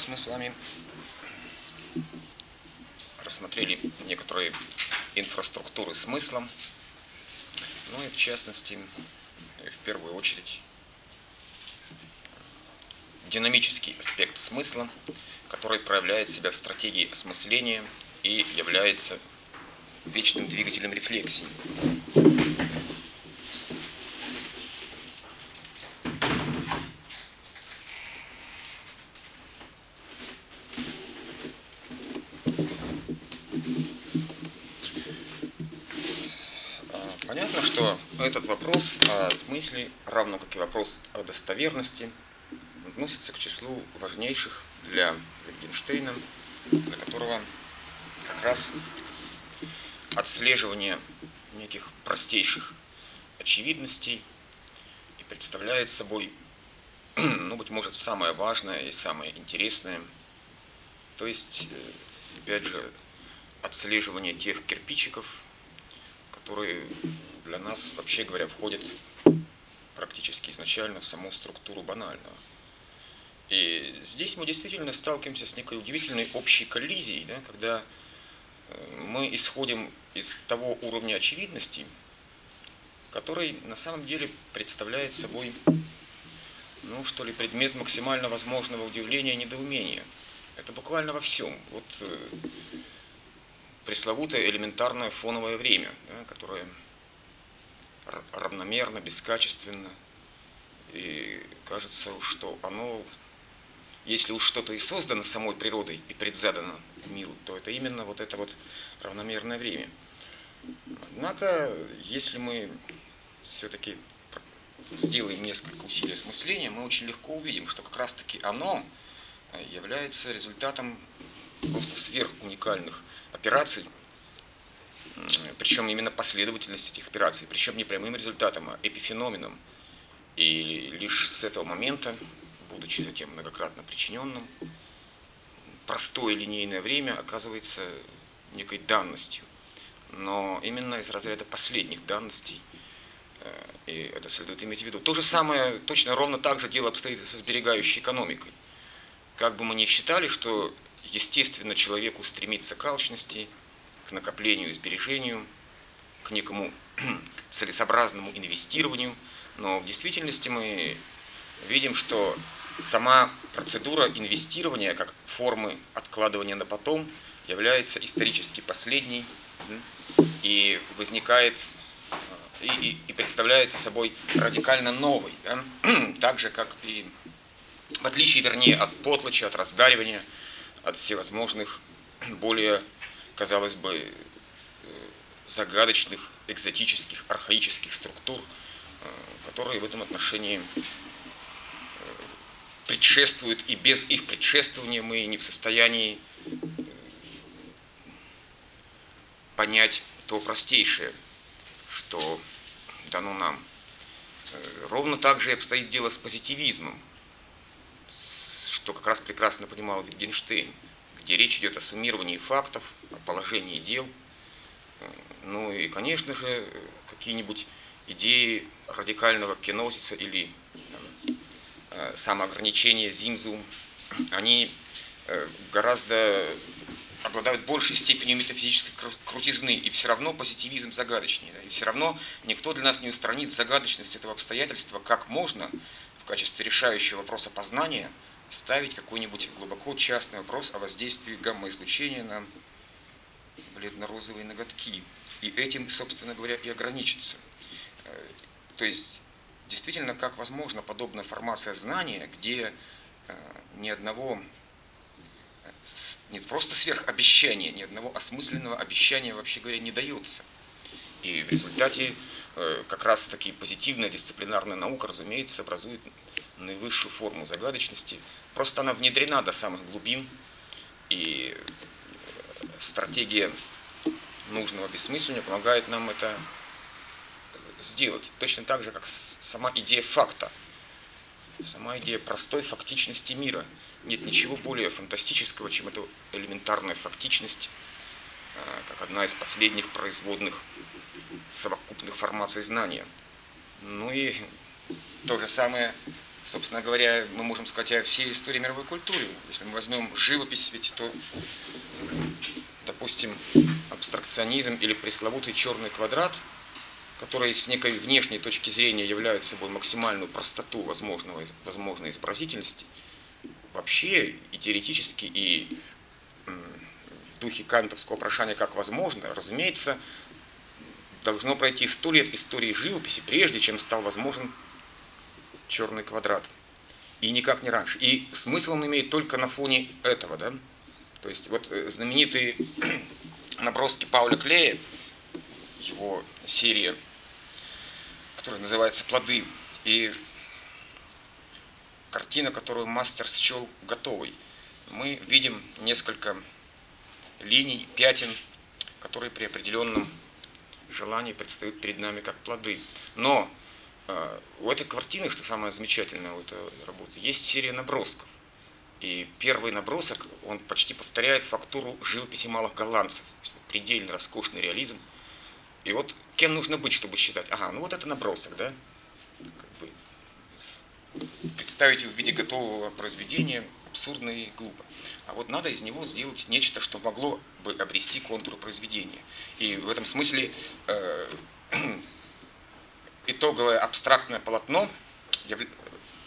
раз мы с вами рассмотрели некоторые инфраструктуры смысла, ну и в частности, в первую очередь, динамический аспект смысла, который проявляет себя в стратегии осмысления и является вечным двигателем рефлексии. Понятно, что этот вопрос о смысле, равно как и вопрос о достоверности, относится к числу важнейших для Wittgensteina, для которого как раз отслеживание неких простейших очевидностей и представляет собой, ну, быть может, самое важное и самое интересное. То есть, э, опять же, отслеживание тех кирпичиков, которые для нас, вообще говоря, входят практически изначально в саму структуру банального. И здесь мы действительно сталкиваемся с некой удивительной общей коллизией, да, когда э, мы исходим из того уровня очевидности, который на самом деле представляет собой, ну что ли, предмет максимально возможного удивления и недоумения. Это буквально во всем. Вот э, пресловутое элементарное фоновое время, да, которое равномерно, бескачественно. И кажется, что оно, если уж что-то и создано самой природой и предзадано миру, то это именно вот это вот равномерное время. Однако, если мы все-таки сделаем несколько усилий осмысления, мы очень легко увидим, что как раз-таки оно является результатом просто сверхуникальных операций, причем именно последовательность этих операций, причем не прямым результатом, а эпифеноменом. И лишь с этого момента, будучи затем многократно причиненным, простое линейное время оказывается некой данностью. Но именно из разряда последних данностей, э, и это следует иметь в виду. То же самое, точно ровно так же дело обстоит со сберегающей экономикой. Как бы мы ни считали, что естественно человеку стремится к алчности, накоплению и сбережению, к некому целесообразному инвестированию, но в действительности мы видим, что сама процедура инвестирования как формы откладывания на потом является исторически последней и возникает и, и, и представляется собой радикально новой, да? так же как и в отличие, вернее, от потлача, от раздаривания, от всевозможных более, казалось бы, э, загадочных, экзотических, архаических структур, э, которые в этом отношении э, предшествуют, и без их предшествования мы не в состоянии понять то простейшее, что дано нам. Ровно так же обстоит дело с позитивизмом что как раз прекрасно понимал Wittgenstein, где речь идет о суммировании фактов, о положении дел. Ну и, конечно же, какие-нибудь идеи радикального кинозиса или э, самоограничения зимзум, они э, гораздо обладают большей степенью метафизической крутизны, и все равно позитивизм загадочнее. Да? И все равно никто для нас не устранит загадочность этого обстоятельства, как можно в качестве решающего вопроса познания – ставить какой-нибудь глубоко частный вопрос о воздействии гамма-излучения на бледно-розовые ноготки. И этим, собственно говоря, и ограничиться. Э, то есть, действительно, как возможно подобная формация знания, где э, ни одного, э, не просто сверхобещания, ни одного осмысленного обещания, вообще говоря, не дается. И в результате как раз таки позитивная дисциплинарная наука, разумеется, образует наивысшую форму загадочности. Просто она внедрена до самых глубин, и стратегия нужного бессмысленного помогает нам это сделать. Точно так же, как сама идея факта. Сама идея простой фактичности мира. Нет ничего более фантастического, чем эта элементарная фактичность, э, как одна из последних производных совокупных формаций знания. Ну и то же самое собственно говоря, мы можем сказать о всей истории мировой культуры. Если мы возьмем живопись, ведь то, допустим, абстракционизм или пресловутый черный квадрат, который с некой внешней точки зрения являет собой максимальную простоту возможного, возможной изобразительности, вообще и теоретически, и в духе кантовского прошания как возможно, разумеется, должно пройти сто лет истории живописи, прежде чем стал возможен черный квадрат. И никак не раньше. И смысл он имеет только на фоне этого. Да? То есть вот э, знаменитые наброски Пауля Клея, его серия, которая называется «Плоды», и картина, которую мастер счел готовой. Мы видим несколько линий, пятен, которые при определенном желании предстают перед нами как плоды. Но у этой картины, что самое замечательное у этой работы, есть серия набросков. И первый набросок, он почти повторяет фактуру живописи малых голландцев. Предельно роскошный реализм. И вот кем нужно быть, чтобы считать? Ага, ну вот это набросок, да? Как бы представить его в виде готового произведения абсурдно и глупо. А вот надо из него сделать нечто, что могло бы обрести контуры произведения. И в этом смысле э, итоговое абстрактное полотно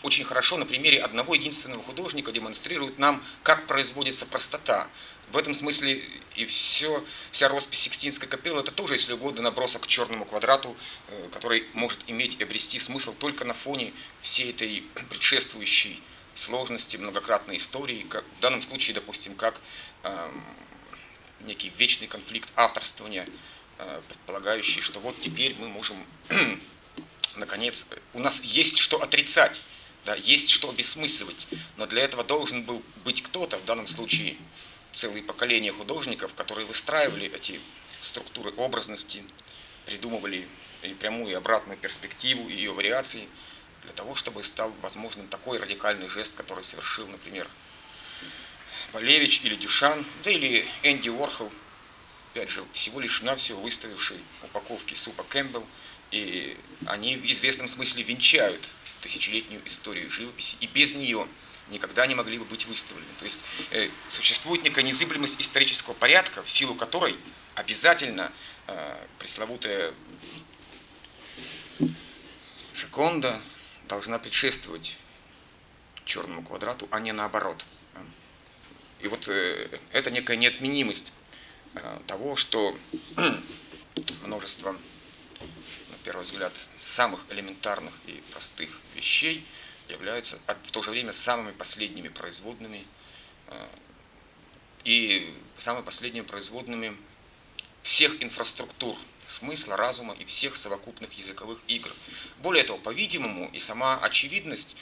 очень хорошо на примере одного единственного художника демонстрирует нам, как производится простота. В этом смысле и все, вся роспись Сикстинской капеллы это тоже, если угодно, набросок к черному квадрату, э, который может иметь и обрести смысл только на фоне всей этой предшествующей сложности многократной истории, как, в данном случае, допустим, как э, некий вечный конфликт авторствования, э, предполагающий, что вот теперь мы можем, наконец, у нас есть что отрицать, да, есть что обесмысливать, но для этого должен был быть кто-то, в данном случае целые поколения художников, которые выстраивали эти структуры образности, придумывали и прямую и обратную перспективу, и ее вариации, для того, чтобы стал возможным такой радикальный жест, который совершил, например, Малевич или Дюшан, да или Энди Уорхол, опять же, всего лишь навсего выставивший упаковки супа Кэмпбелл, и они в известном смысле венчают тысячелетнюю историю живописи, и без нее никогда не могли бы быть выставлены. То есть э, существует некая незыблемость исторического порядка, в силу которой обязательно э, пресловутая Жаконда должна предшествовать черному квадрату, а не наоборот. И вот э, это некая неотменимость э, того, что множество, первый взгляд, самых элементарных и простых вещей являются в то же время самыми последними производными э, и самыми последними производными всех инфраструктур смысла, разума и всех совокупных языковых игр. Более того, по-видимому, и сама очевидность,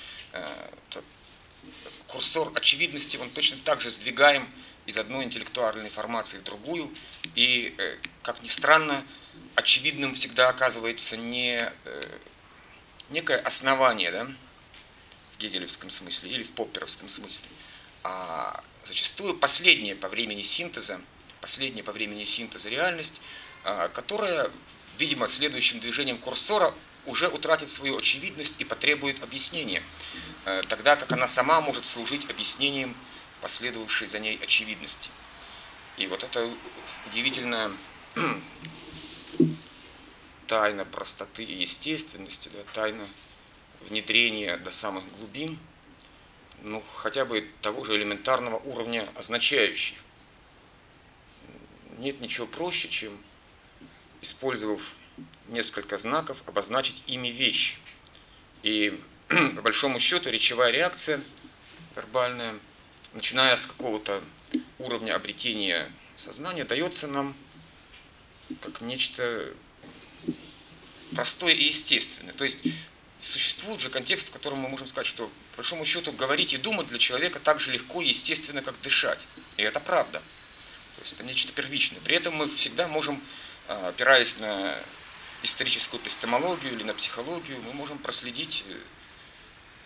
курсор очевидности, он точно так же сдвигаем из одной интеллектуальной формации в другую. И, э, как ни странно, очевидным всегда оказывается не э, некое основание, да, в гегелевском смысле или в попперовском смысле, а зачастую последнее по времени синтеза, последняя по времени синтеза реальность, а, которая, видимо, следующим движением курсора уже утратит свою очевидность и потребует объяснения, э, тогда как она сама может служить объяснением последовавшей за ней очевидности. И вот это удивительная тайна простоты и естественности, да, тайна внедрения до самых глубин, ну, хотя бы того же элементарного уровня означающих. Нет ничего проще, чем, использовав несколько знаков, обозначить ими вещь. И по большому счету речевая реакция вербальная, начиная с какого-то уровня обретения сознания, дается нам как нечто простое и естественное. То есть существует же контекст, в котором мы можем сказать, что по большому счету говорить и думать для человека так же легко и естественно, как дышать. И это правда. То есть это нечто первичное. При этом мы всегда можем, а, опираясь на историческую эпистемологию или на психологию, мы можем проследить э,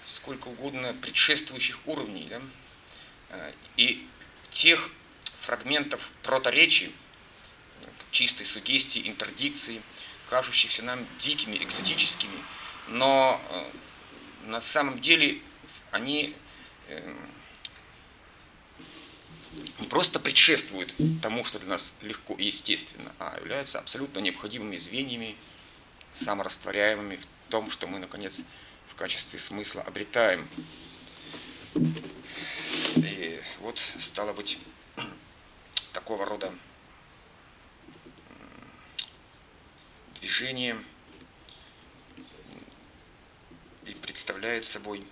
сколько угодно предшествующих уровней. Да? Э, и тех фрагментов проторечий, чистой сугестии, интердикции, кажущихся нам дикими, экзотическими, но э, на самом деле они эм, не просто предшествуют тому, что для нас легко и естественно, а являются абсолютно необходимыми звеньями, саморастворяемыми в том, что мы, наконец, в качестве смысла обретаем. И вот, стало быть, такого рода движение и представляет собой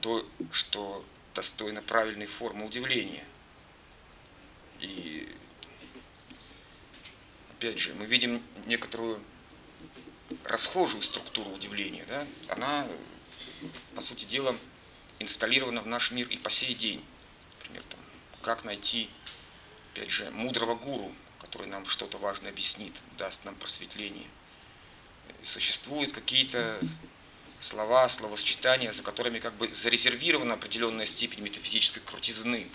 то, что достойно правильной формы удивления. И опять же, мы видим некоторую расхожую структуру удивления. Да? Она, по сути дела, инсталлирована в наш мир и по сей день. Например, там, как найти, опять же, мудрого гуру, который нам что-то важное объяснит, даст нам просветление. Существуют какие-то слова, словосочетания, за которыми как бы зарезервирована определенная степень метафизической крутизны,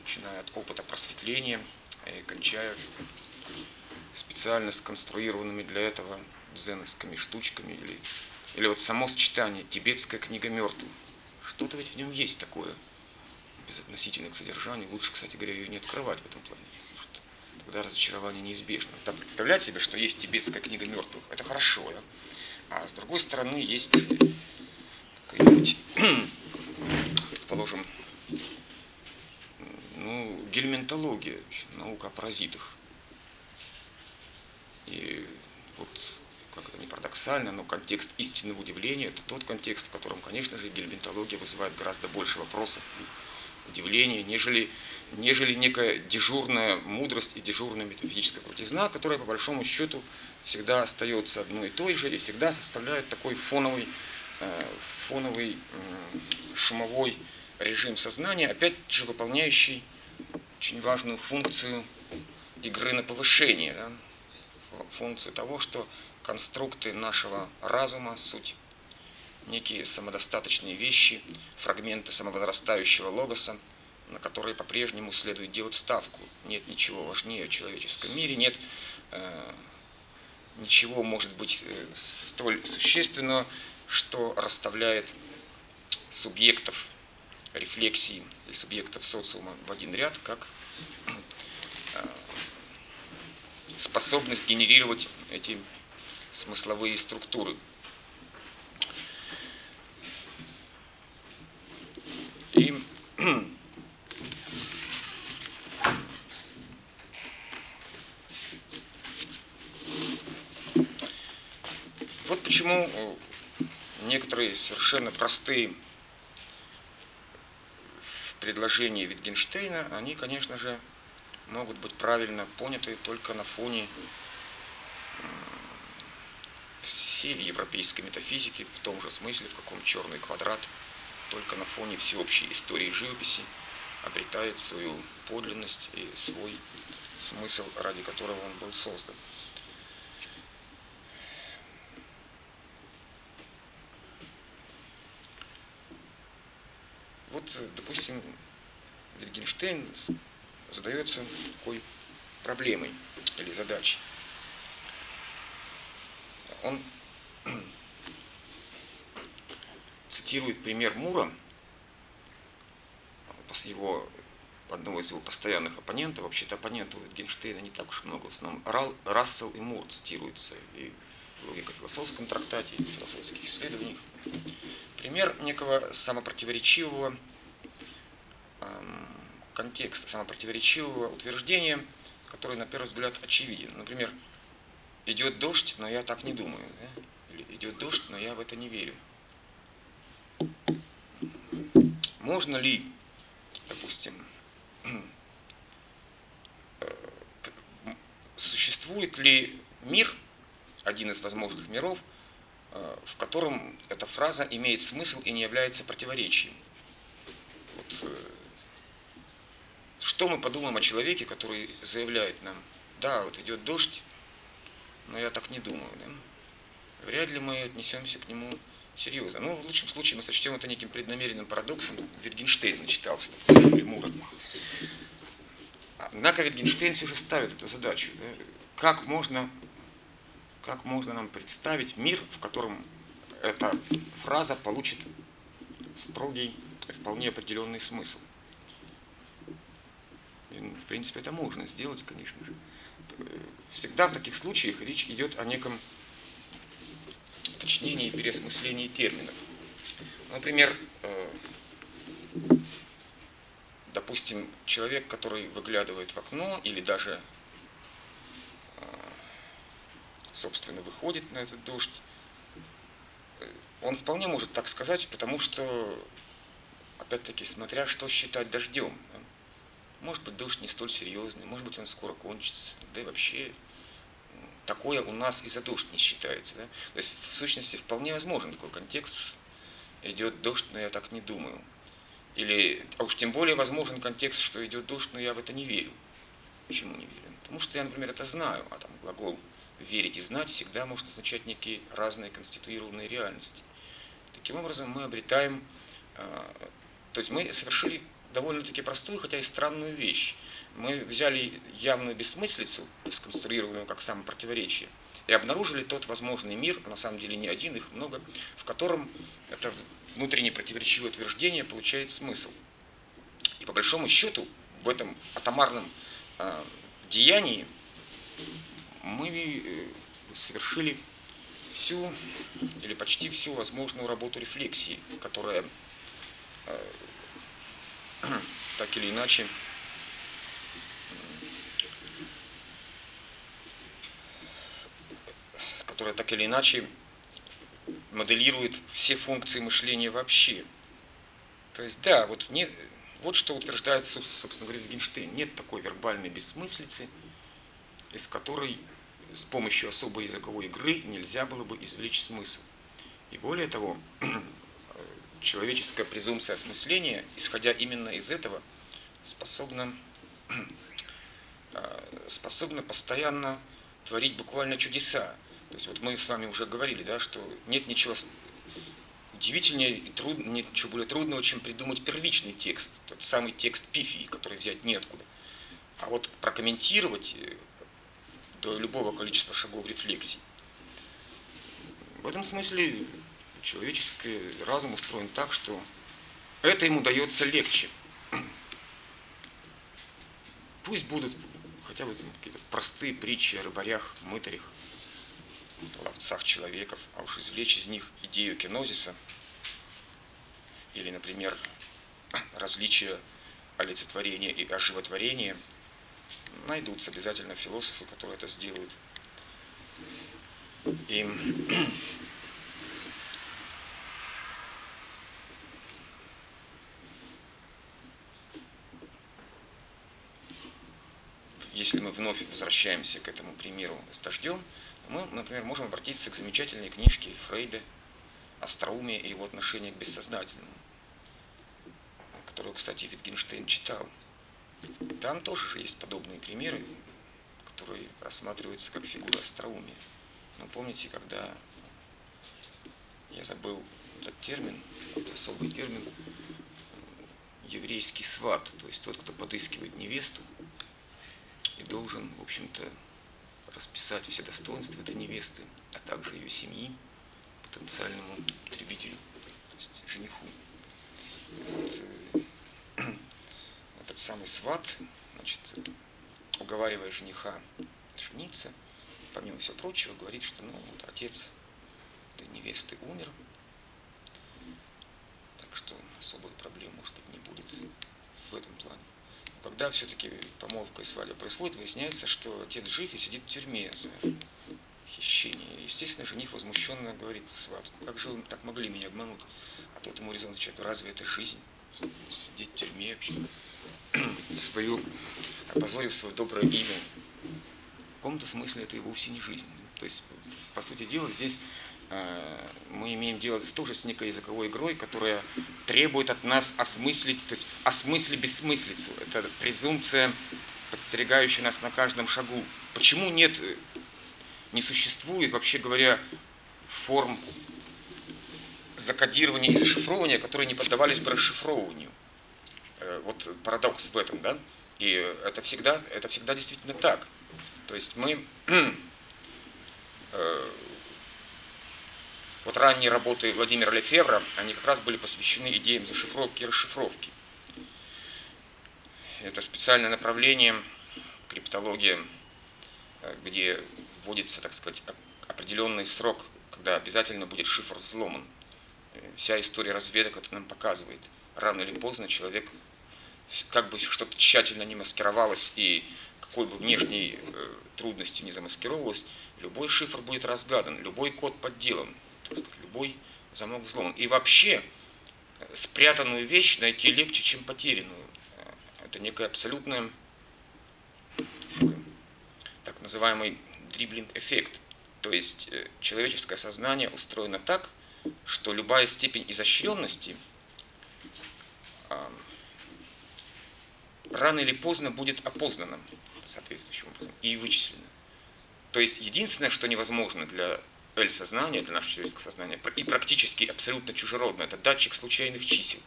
начиная от опыта просветления и кончая специально сконструированными для этого дзеновскими штучками или, или вот само сочетание «Тибетская книга мертвых». Что-то ведь в нем есть такое, безотносительно к содержанию. Лучше, кстати говоря, ее не открывать в этом плане. Тогда разочарование неизбежно. Так представлять себе, что есть тибетская книга мертвых, это хорошо. Да? А с другой стороны есть какая-нибудь, предположим, ну, гельминтология, наука о паразитах. И вот, как это не парадоксально, но контекст истинного удивления – это тот контекст, в котором, конечно же, гельминтология вызывает гораздо больше вопросов и удивления, нежели, нежели некая дежурная мудрость и дежурная метафизическая крутизна, которая, по большому счету, всегда остается одной и той же и всегда составляет такой фоновый, э, фоновый шумовой режим сознания, опять же выполняющий очень важную функцию игры на повышение. Да? функцию того, что конструкты нашего разума, суть некие самодостаточные вещи, фрагменты самовозрастающего логоса, на которые по-прежнему следует делать ставку. Нет ничего важнее в человеческом мире, нет э, ничего, может быть, э, столь существенного, что расставляет субъектов рефлексии и субъектов социума в один ряд, как э, способность генерировать эти смысловые структуры. И вот почему некоторые совершенно простые предложения Витгенштейна, они, конечно же, могут быть правильно поняты только на фоне всей европейской метафизики, в том же смысле, в каком черный квадрат, только на фоне всеобщей истории живописи обретает свою подлинность и свой смысл, ради которого он был создан. Вот, допустим, Витгенштейн задается такой проблемой или задачей. Он цитирует пример Мура, его, одного из его постоянных оппонентов, вообще-то оппонентов Гейнштейна не так уж много, в основном Рассел и Мур цитируются и в логико-философском трактате, и в философских исследованиях. Пример некого самопротиворечивого эм, контекста самопротиворечивого утверждения, который на первый взгляд очевиден. Например, идет дождь, но я так не думаю. Да? Или идет дождь, но я в это не верю. Можно ли, допустим, существует ли мир, один из возможных миров, э, в котором эта фраза имеет смысл и не является противоречием? Вот э, что мы подумаем о человеке, который заявляет нам, да, вот идет дождь, но я так не думаю, да? Вряд ли мы отнесемся к нему серьезно. Ну, в лучшем случае мы сочтем это неким преднамеренным парадоксом. Витгенштейн начитался, или Мура. Однако Витгенштейн все же ставит эту задачу. Да? Как, можно, как можно нам представить мир, в котором эта фраза получит строгий, вполне определенный смысл. И, ну, в принципе, это можно сделать, конечно же. Всегда в таких случаях речь идет о неком уточнении и переосмыслении терминов. Например, э, допустим, человек, который выглядывает в окно или даже, э, собственно, выходит на этот дождь, э, он вполне может так сказать, потому что, опять-таки, смотря что считать дождем. Может быть, дождь не столь серьезный, может быть, он скоро кончится, да и вообще такое у нас и за дождь не считается. Да? То есть, в сущности, вполне возможен такой контекст, идет дождь, но я так не думаю. Или, а уж тем более возможен контекст, что идет дождь, но я в это не верю. Почему не верю? Потому что я, например, это знаю, а там глагол верить и знать всегда может означать некие разные конституированные реальности. Таким образом, мы обретаем, а, то есть мы совершили довольно-таки простую, хотя и странную вещь. Мы взяли явную бессмыслицу, сконструированную как самопротиворечие, и обнаружили тот возможный мир, на самом деле не один, их много, в котором это внутренне противоречивое утверждение получает смысл. И по большому счету в этом атомарном э, деянии мы э, совершили всю или почти всю возможную работу рефлексии, которая э, так или иначе которая так или иначе моделирует все функции мышления вообще. То есть, да, вот, не, вот что утверждает, собственно говоря, Гейнштейн. Нет такой вербальной бессмыслицы, из которой с помощью особой языковой игры нельзя было бы извлечь смысл. И более того, человеческая презумпция осмысления, исходя именно из этого, способна, э, способна постоянно творить буквально чудеса. То есть вот мы с вами уже говорили, да, что нет ничего удивительнее и труд, нет ничего более трудного, чем придумать первичный текст, тот самый текст пифии, который взять неоткуда. А вот прокомментировать э, до любого количества шагов рефлексии. В этом смысле человеческий разум устроен так, что это ему дается легче. Пусть будут хотя бы какие-то простые притчи о рыбарях, мытарях, ловцах человеков, а уж извлечь из них идею кинозиса или, например, различия олицетворения и оживотворения, найдутся обязательно философы, которые это сделают. И если мы вновь возвращаемся к этому примеру с дождем, мы, например, можем обратиться к замечательной книжке Фрейда «Остроумие и его отношение к бессознательному», которую, кстати, Витгенштейн читал. Там тоже есть подобные примеры, которые рассматриваются как фигура остроумия. Но помните, когда я забыл этот термин, это особый термин, еврейский сват, то есть тот, кто подыскивает невесту, и должен, в общем-то, расписать все достоинства этой невесты, а также ее семьи потенциальному потребителю, то есть жениху. Вот, э, этот самый сват, значит, уговаривая жениха жениться, помимо всего прочего, говорит, что ну, вот отец этой невесты умер, так что особых проблем, может быть, не будет в этом плане когда все-таки помолвка и свадьба происходит, выясняется, что отец жив и сидит в тюрьме за хищение. Естественно, жених возмущенно говорит сват, как же вы так могли меня обмануть? А тот ему резон отвечает, разве это жизнь? Сидеть в тюрьме вообще. Свою, опозорив свое доброе имя. В каком-то смысле это и вовсе не жизнь. То есть, по сути дела, здесь мы имеем дело тоже с некой языковой игрой, которая требует от нас осмыслить, то есть осмыслить бессмыслицу. Это презумпция, подстерегающая нас на каждом шагу. Почему нет, э, не существует, вообще говоря, форм закодирования и зашифрования, которые не поддавались бы расшифровыванию. Э, вот парадокс в этом, да? И это всегда, это всегда действительно так. То есть мы Вот ранние работы Владимира Лефевра, они как раз были посвящены идеям зашифровки и расшифровки. Это специальное направление, криптология, э, где вводится, так сказать, определенный срок, когда обязательно будет шифр взломан. Э, вся история разведок это нам показывает. Рано или поздно человек, как бы что-то тщательно не маскировалось и какой бы внешней э, трудности не замаскировалось, любой шифр будет разгадан, любой код подделан, сказать, любой замок взломан. И вообще спрятанную вещь найти легче, чем потерянную это некое абсолютное так называемый дриблинг-эффект. То есть э, человеческое сознание устроено так, что любая степень изощренности рано или поздно будет опознана соответствующим образом и вычислена. То есть единственное, что невозможно для L-сознания, для нашего человеческого сознания, и практически абсолютно чужеродно, это датчик случайных чисел,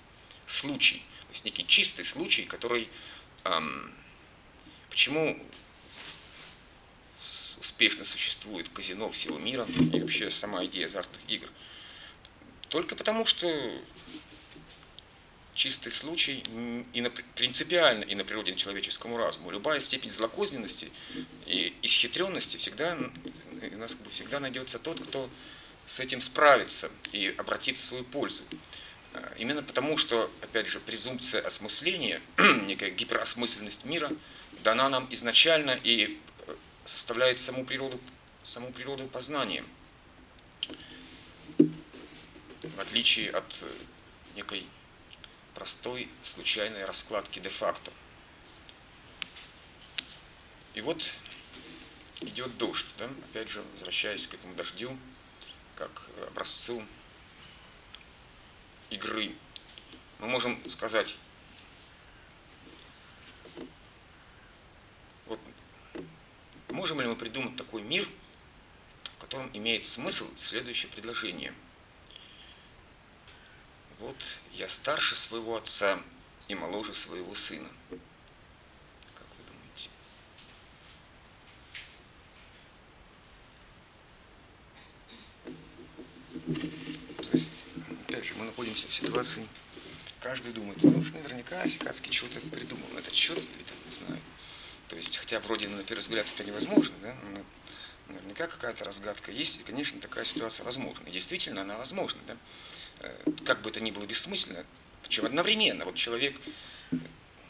случай – то есть некий чистый случай, который... Эм, почему успешно существует казино всего мира и вообще сама идея азартных игр? Только потому, что чистый случай и на, принципиально и на природе человеческому разуму. Любая степень злокозненности и исхитренности всегда, у нас всегда найдется тот, кто с этим справится и обратит в свою пользу. Э, именно потому, что, опять же, презумпция осмысления, некая гиперосмысленность мира, дана нам изначально и э, составляет саму природу, саму природу познания. В отличие от э, некой простой случайной раскладки де-факто. И вот идет дождь, да? опять же, возвращаясь к этому дождю, как образцу игры. Мы можем сказать, вот можем ли мы придумать такой мир, в котором имеет смысл следующее предложение. Вот я старше своего отца и моложе своего сына. Как вы думаете? мы находимся в ситуации, каждый думает, ну, наверняка Сикацкий что-то придумал на этот счет, или там, не знаю. То есть, хотя вроде на первый взгляд это невозможно, да, но наверняка какая-то разгадка есть, и, конечно, такая ситуация возможна. Действительно, она возможна, да. Э, как бы это ни было бессмысленно, причем одновременно. Вот человек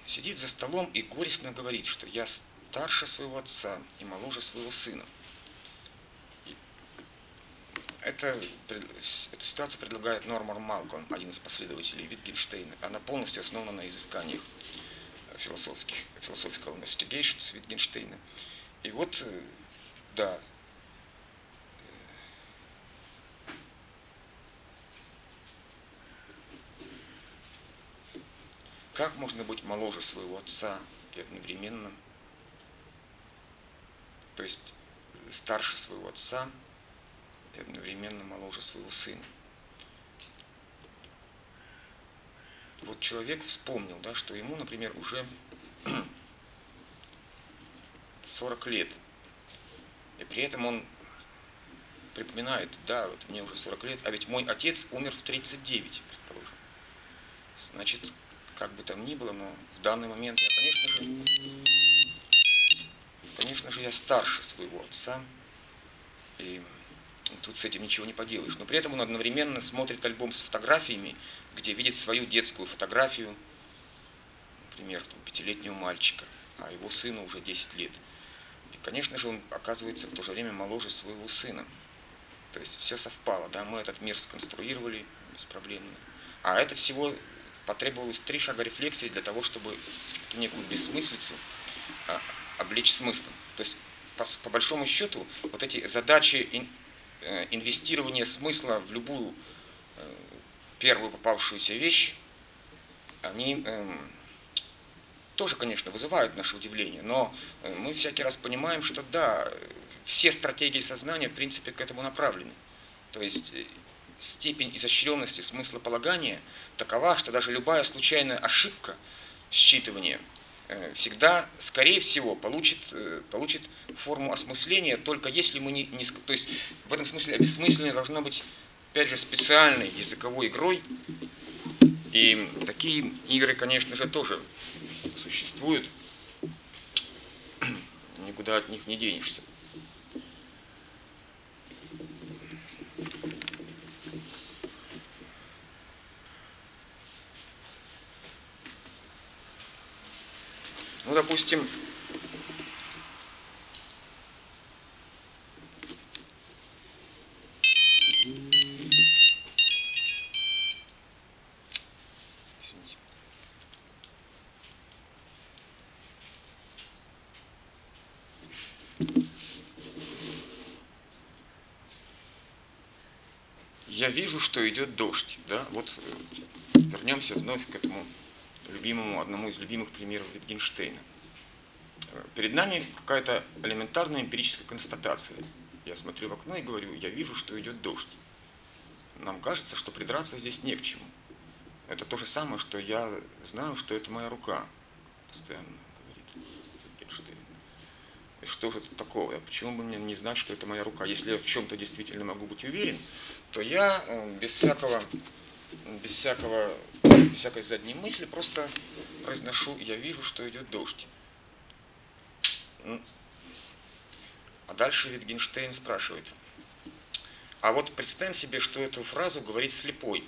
сидит за столом и горестно говорит, что я старше своего отца и моложе своего сына это, эту ситуацию предлагает Норман Малкольм, один из последователей Витгенштейна. Она полностью основана на изысканиях философских, philosophical investigations Витгенштейна. И вот, э, да, Как можно быть моложе своего отца и одновременно, то есть старше своего отца и одновременно моложе своего сына. Вот человек вспомнил, да, что ему, например, уже 40 лет. И при этом он припоминает, да, вот мне уже 40 лет, а ведь мой отец умер в 39, предположим. Значит, как бы там ни было, но в данный момент я, конечно же, конечно же, я старше своего отца. И тут с этим ничего не поделаешь. Но при этом он одновременно смотрит альбом с фотографиями, где видит свою детскую фотографию, например, там, пятилетнего мальчика, а его сыну уже 10 лет. И, конечно же, он оказывается в то же время моложе своего сына. То есть все совпало, да, мы этот мир сконструировали беспроблемно. А это всего потребовалось три шага рефлексии для того, чтобы эту некую бессмыслицу а, облечь смыслом. То есть, по, по большому счету, вот эти задачи инвестирование смысла в любую э, первую попавшуюся вещь, они эм, тоже, конечно, вызывают наше удивление, но э, мы всякий раз понимаем, что да, все стратегии сознания, в принципе, к этому направлены. То есть степень изощренности смыслополагания такова, что даже любая случайная ошибка считывания – Э, всегда, скорее всего, получит, э, получит форму осмысления, только если мы не, не... То есть в этом смысле обесмысление должно быть опять же, специальной языковой игрой. И такие игры, конечно же, тоже существуют. Никуда от них не денешься. Ну, допустим, я вижу, что идет дождь. Да? Вот э, вернемся вновь к этому любимому, одному из любимых примеров Wittgensteina. Перед нами какая-то элементарная эмпирическая констатация. Я смотрю в окно и говорю, я вижу, что идет дождь. Нам кажется, что придраться здесь не к чему. Это то же самое, что я знаю, что это моя рука. Постоянно говорит Wittgenstein. И что же это такого? Почему бы мне не знать, что это моя рука? Если я в чем-то действительно могу быть уверен, то я э, без всякого, без всякого, всякой задней мысли просто произношу, я вижу, что идет дождь. А дальше Витгенштейн спрашивает, а вот представим себе, что эту фразу говорит слепой.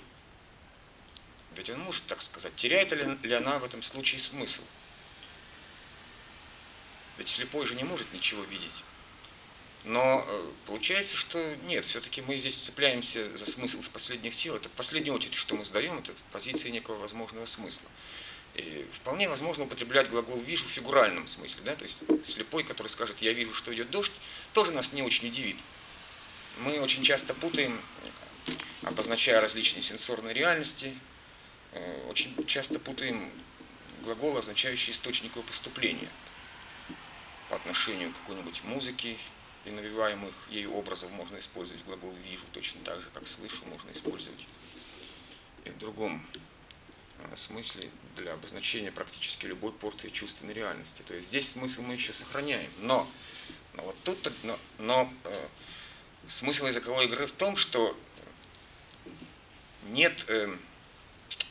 Ведь он может так сказать. Теряет ли она в этом случае смысл? Ведь слепой же не может ничего видеть. Но э, получается, что нет, все-таки мы здесь цепляемся за смысл с последних сил. Это в последнюю очередь, что мы сдаем, это позиция некого возможного смысла. И вполне возможно употреблять глагол «вижу» в фигуральном смысле. Да? То есть слепой, который скажет «я вижу, что идет дождь», тоже нас не очень удивит. Мы очень часто путаем, обозначая различные сенсорные реальности, э, очень часто путаем глагол, означающий источник его поступления по отношению к какой-нибудь музыке, и навиваемых ею образов можно использовать глагол «вижу» точно так же, как «слышу» можно использовать и в другом э, смысле для обозначения практически любой порции чувственной реальности. То есть здесь смысл мы еще сохраняем. Но, но вот тут но, но э, смысл языковой игры в том, что нет э,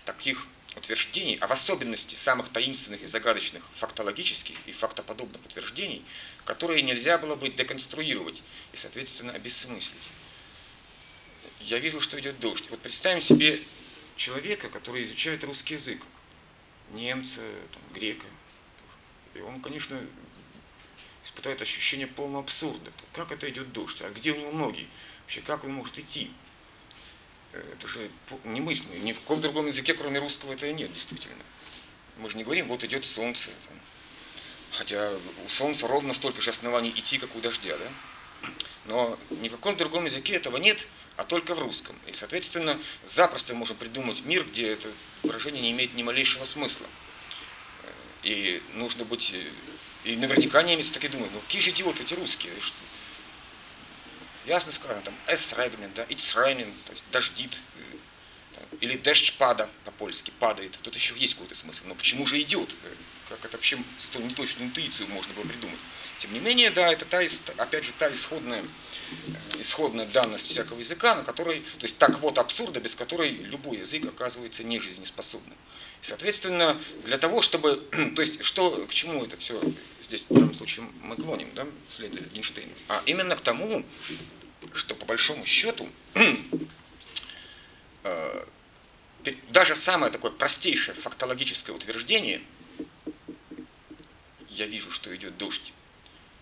таких утверждений, а в особенности самых таинственных и загадочных фактологических и фактоподобных утверждений, которые нельзя было бы деконструировать и, соответственно, обессмыслить. Я вижу, что идет дождь. Вот представим себе человека, который изучает русский язык, немца, там, грека. И он, конечно, испытает ощущение полного абсурда. Как это идет дождь? А где у него ноги? Вообще, как он может идти? Это же немыслимо. Ни в каком другом языке, кроме русского, это и нет, действительно. Мы же не говорим, вот идет солнце. Хотя у солнца ровно столько же оснований идти, как у дождя. Да? Но ни в каком другом языке этого нет, а только в русском. И, соответственно, запросто можем придумать мир, где это выражение не имеет ни малейшего смысла. И нужно быть... И наверняка немец так и думает, ну какие же идиоты эти русские, Ясно сказано, там regnet, да, it's то есть дождит, э, или дождь пада по-польски, падает. Тут еще есть какой-то смысл. Но почему же идет? Как это вообще столь неточную интуицию можно было придумать? Тем не менее, да, это та, опять же та исходная, э, исходная данность всякого языка, на которой, то есть так вот абсурда, без которой любой язык оказывается нежизнеспособным. И, соответственно, для того, чтобы, то есть что, к чему это все здесь в данном случае мы клоним, да, вслед за Wittgenstein, а именно к тому, что по большому счету э, даже самое такое простейшее фактологическое утверждение, я вижу, что идет дождь,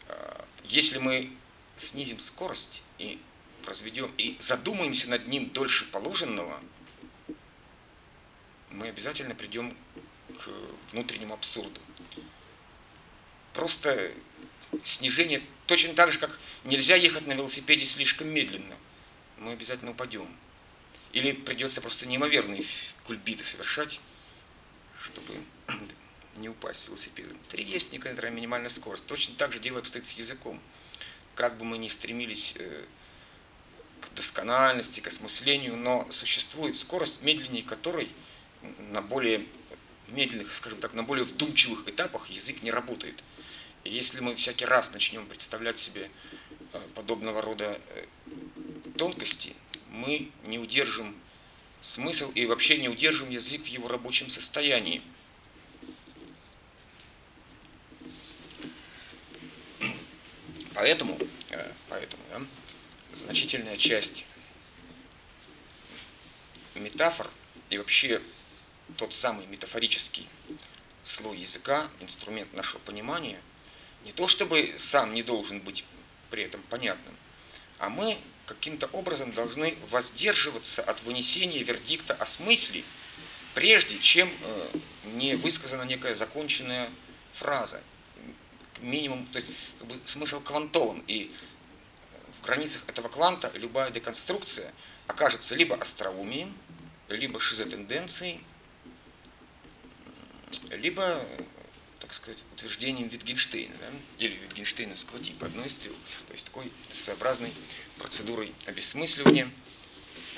э, если мы снизим скорость и разведем и задумаемся над ним дольше положенного, мы обязательно придем к внутреннему абсурду. Просто снижение точно так же, как нельзя ехать на велосипеде слишком медленно. Мы обязательно упадем. Или придется просто неимоверные кульбиты совершать, чтобы не упасть с велосипеда. Есть некоторая минимальная скорость. Точно так же дело обстоит с языком. Как бы мы ни стремились э, к доскональности, к осмыслению, но существует скорость, медленнее которой на более медленных, скажем так, на более вдумчивых этапах язык не работает. И если мы всякий раз начнем представлять себе э, подобного рода э, тонкости, мы не удержим смысл и вообще не удержим язык в его рабочем состоянии. Поэтому, э, поэтому да, значительная часть метафор и вообще тот самый метафорический слой языка, инструмент нашего понимания, не то чтобы сам не должен быть при этом понятным, а мы каким-то образом должны воздерживаться от вынесения вердикта о смысле, прежде чем э, не высказана некая законченная фраза. Минимум, то есть как бы, смысл квантован, и в границах этого кванта любая деконструкция окажется либо остроумием, либо шизотенденцией, либо так сказать, утверждением Витгенштейна, да, или Витгенштейновского типа, одной из трех. То есть такой своеобразной процедурой обесмысливания,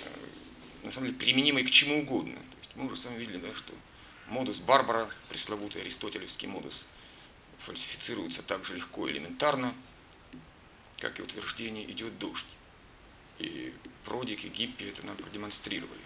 э, на самом деле применимой к чему угодно. То есть мы уже с вами видели, да, что модус Барбара, пресловутый аристотелевский модус, фальсифицируется так же легко и элементарно, как и утверждение «идет дождь». И Продик и Гиппи это нам продемонстрировали.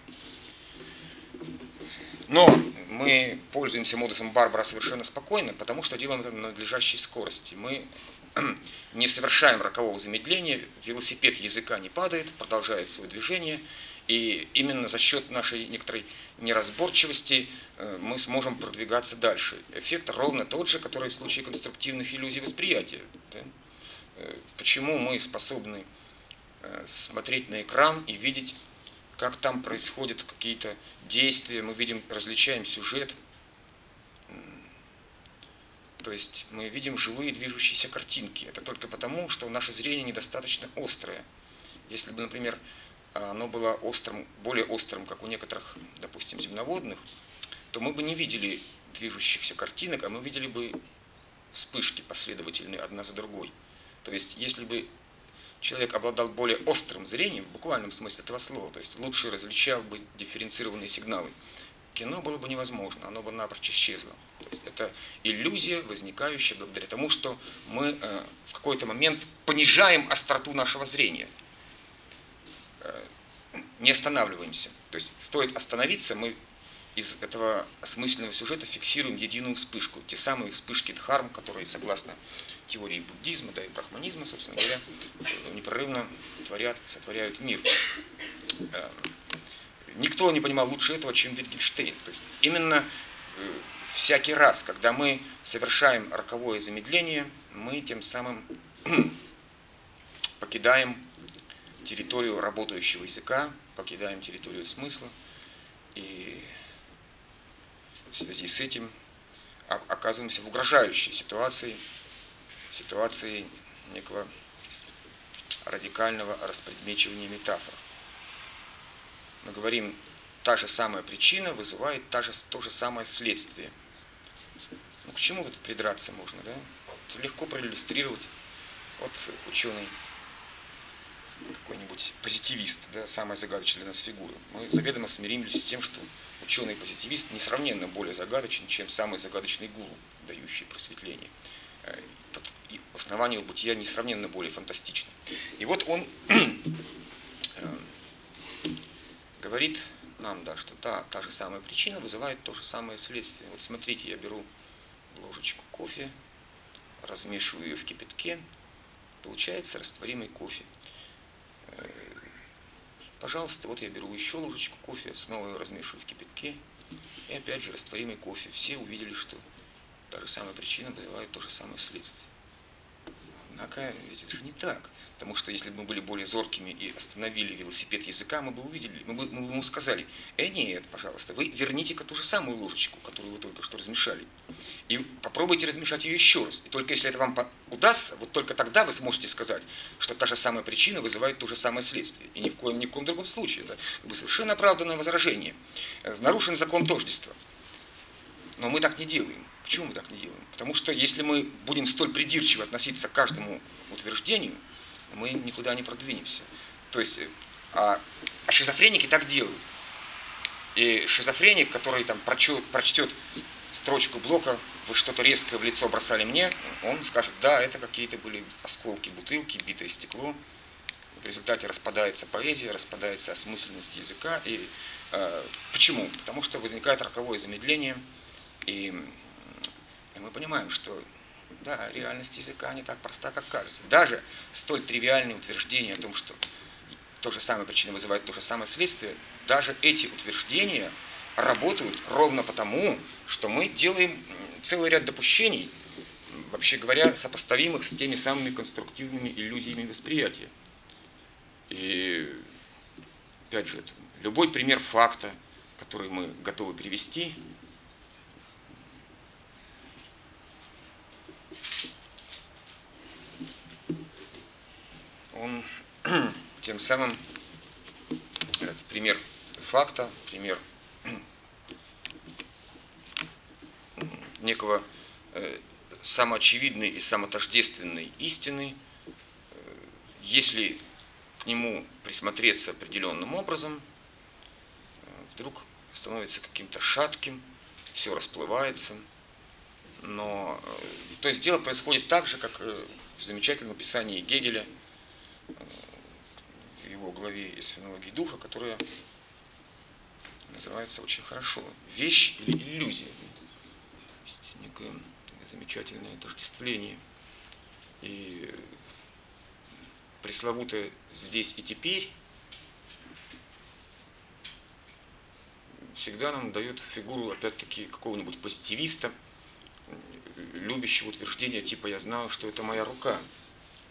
Но мы пользуемся модусом Барбара совершенно спокойно, потому что делаем это на надлежащей скорости. Мы не совершаем рокового замедления, велосипед языка не падает, продолжает свое движение, и именно за счет нашей некоторой неразборчивости э, мы сможем продвигаться дальше. Эффект ровно тот же, который в случае конструктивных иллюзий восприятия. Э, почему мы способны э, смотреть на экран и видеть как там происходят какие-то действия, мы видим, различаем сюжет. То есть мы видим живые движущиеся картинки. Это только потому, что наше зрение недостаточно острое. Если бы, например, оно было острым, более острым, как у некоторых, допустим, земноводных, то мы бы не видели движущихся картинок, а мы видели бы вспышки последовательные одна за другой. То есть, если бы человек обладал более острым зрением, в буквальном смысле этого слова, то есть лучше различал бы дифференцированные сигналы, кино было бы невозможно, оно бы напрочь исчезло. То есть это иллюзия, возникающая благодаря тому, что мы э, в какой-то момент понижаем остроту нашего зрения. Э, не останавливаемся. То есть стоит остановиться, мы из этого осмысленного сюжета фиксируем единую вспышку. Те самые вспышки дхарм, которые, согласно теории буддизма, да и брахманизма, собственно говоря, непрерывно творят, сотворяют мир. Э, никто не понимал лучше этого, чем Витгенштейн. То есть именно э, всякий раз, когда мы совершаем роковое замедление, мы тем самым покидаем территорию работающего языка, покидаем территорию смысла и в связи с этим оказываемся в угрожающей ситуации, ситуации некого радикального распредмечивания метафор. Мы говорим, та же самая причина вызывает та же, то же самое следствие. Ну, к чему тут придраться можно, да? Это легко проиллюстрировать. Вот ученый какой-нибудь позитивист, да, самая загадочная для нас фигура. Мы заведомо смиримся с тем, что ученый-позитивист несравненно более загадочен, чем самый загадочный гуру, дающий просветление. Э, и основание его бытия несравненно более фантастично. И вот он э, говорит нам, да, что та, та же самая причина вызывает то же самое следствие. Вот смотрите, я беру ложечку кофе, размешиваю ее в кипятке, получается растворимый кофе. Пожалуйста, вот я беру еще ложечку кофе, снова ее размешиваю в кипятке, и опять же растворимый кофе. Все увидели, что та же самая причина вызывает то же самое следствие. Однако ведь это же не так. Потому что если бы мы были более зоркими и остановили велосипед языка, мы бы увидели, мы бы, мы бы ему сказали, э, нет, пожалуйста, вы верните-ка ту же самую ложечку, которую вы только что размешали. И попробуйте размешать ее еще раз. И только если это вам удастся, вот только тогда вы сможете сказать, что та же самая причина вызывает то же самое следствие. И ни в коем, ни в коем другом случае. Это как бы совершенно оправданное возражение. Э, нарушен закон тождества. Но мы так не делаем. Почему мы так не делаем? Потому что если мы будем столь придирчиво относиться к каждому утверждению, мы никуда не продвинемся. То есть, а, а шизофреники так делают. И шизофреник, который там прочтет строчку блока, вы что-то резкое в лицо бросали мне, он скажет, да, это какие-то были осколки бутылки, битое стекло, В результате распадается поэзия, распадается осмысленность языка. И э, почему? Потому что возникает роковое замедление, и, и мы понимаем, что да, реальность языка не так проста, как кажется. Даже столь тривиальные утверждения о том, что то же самое причина вызывает то же самое следствие, даже эти утверждения работают ровно потому, что мы делаем целый ряд допущений, вообще говоря, сопоставимых с теми самыми конструктивными иллюзиями восприятия. И, опять же, любой пример факта, который мы готовы привести, он тем самым этот пример факта, пример некого э, самоочевидной и самотождественной истины, э, если к нему присмотреться определенным образом, э, вдруг становится каким-то шатким, все расплывается. Но, э, то есть дело происходит так же, как э, в замечательном описании Гегеля в его главе из фенологии духа, которая называется очень хорошо «Вещь или иллюзия». Некое замечательное отождествление. И пресловутое «здесь и теперь» всегда нам дает фигуру, опять-таки, какого-нибудь позитивиста, любящего утверждения типа «я знаю, что это моя рука».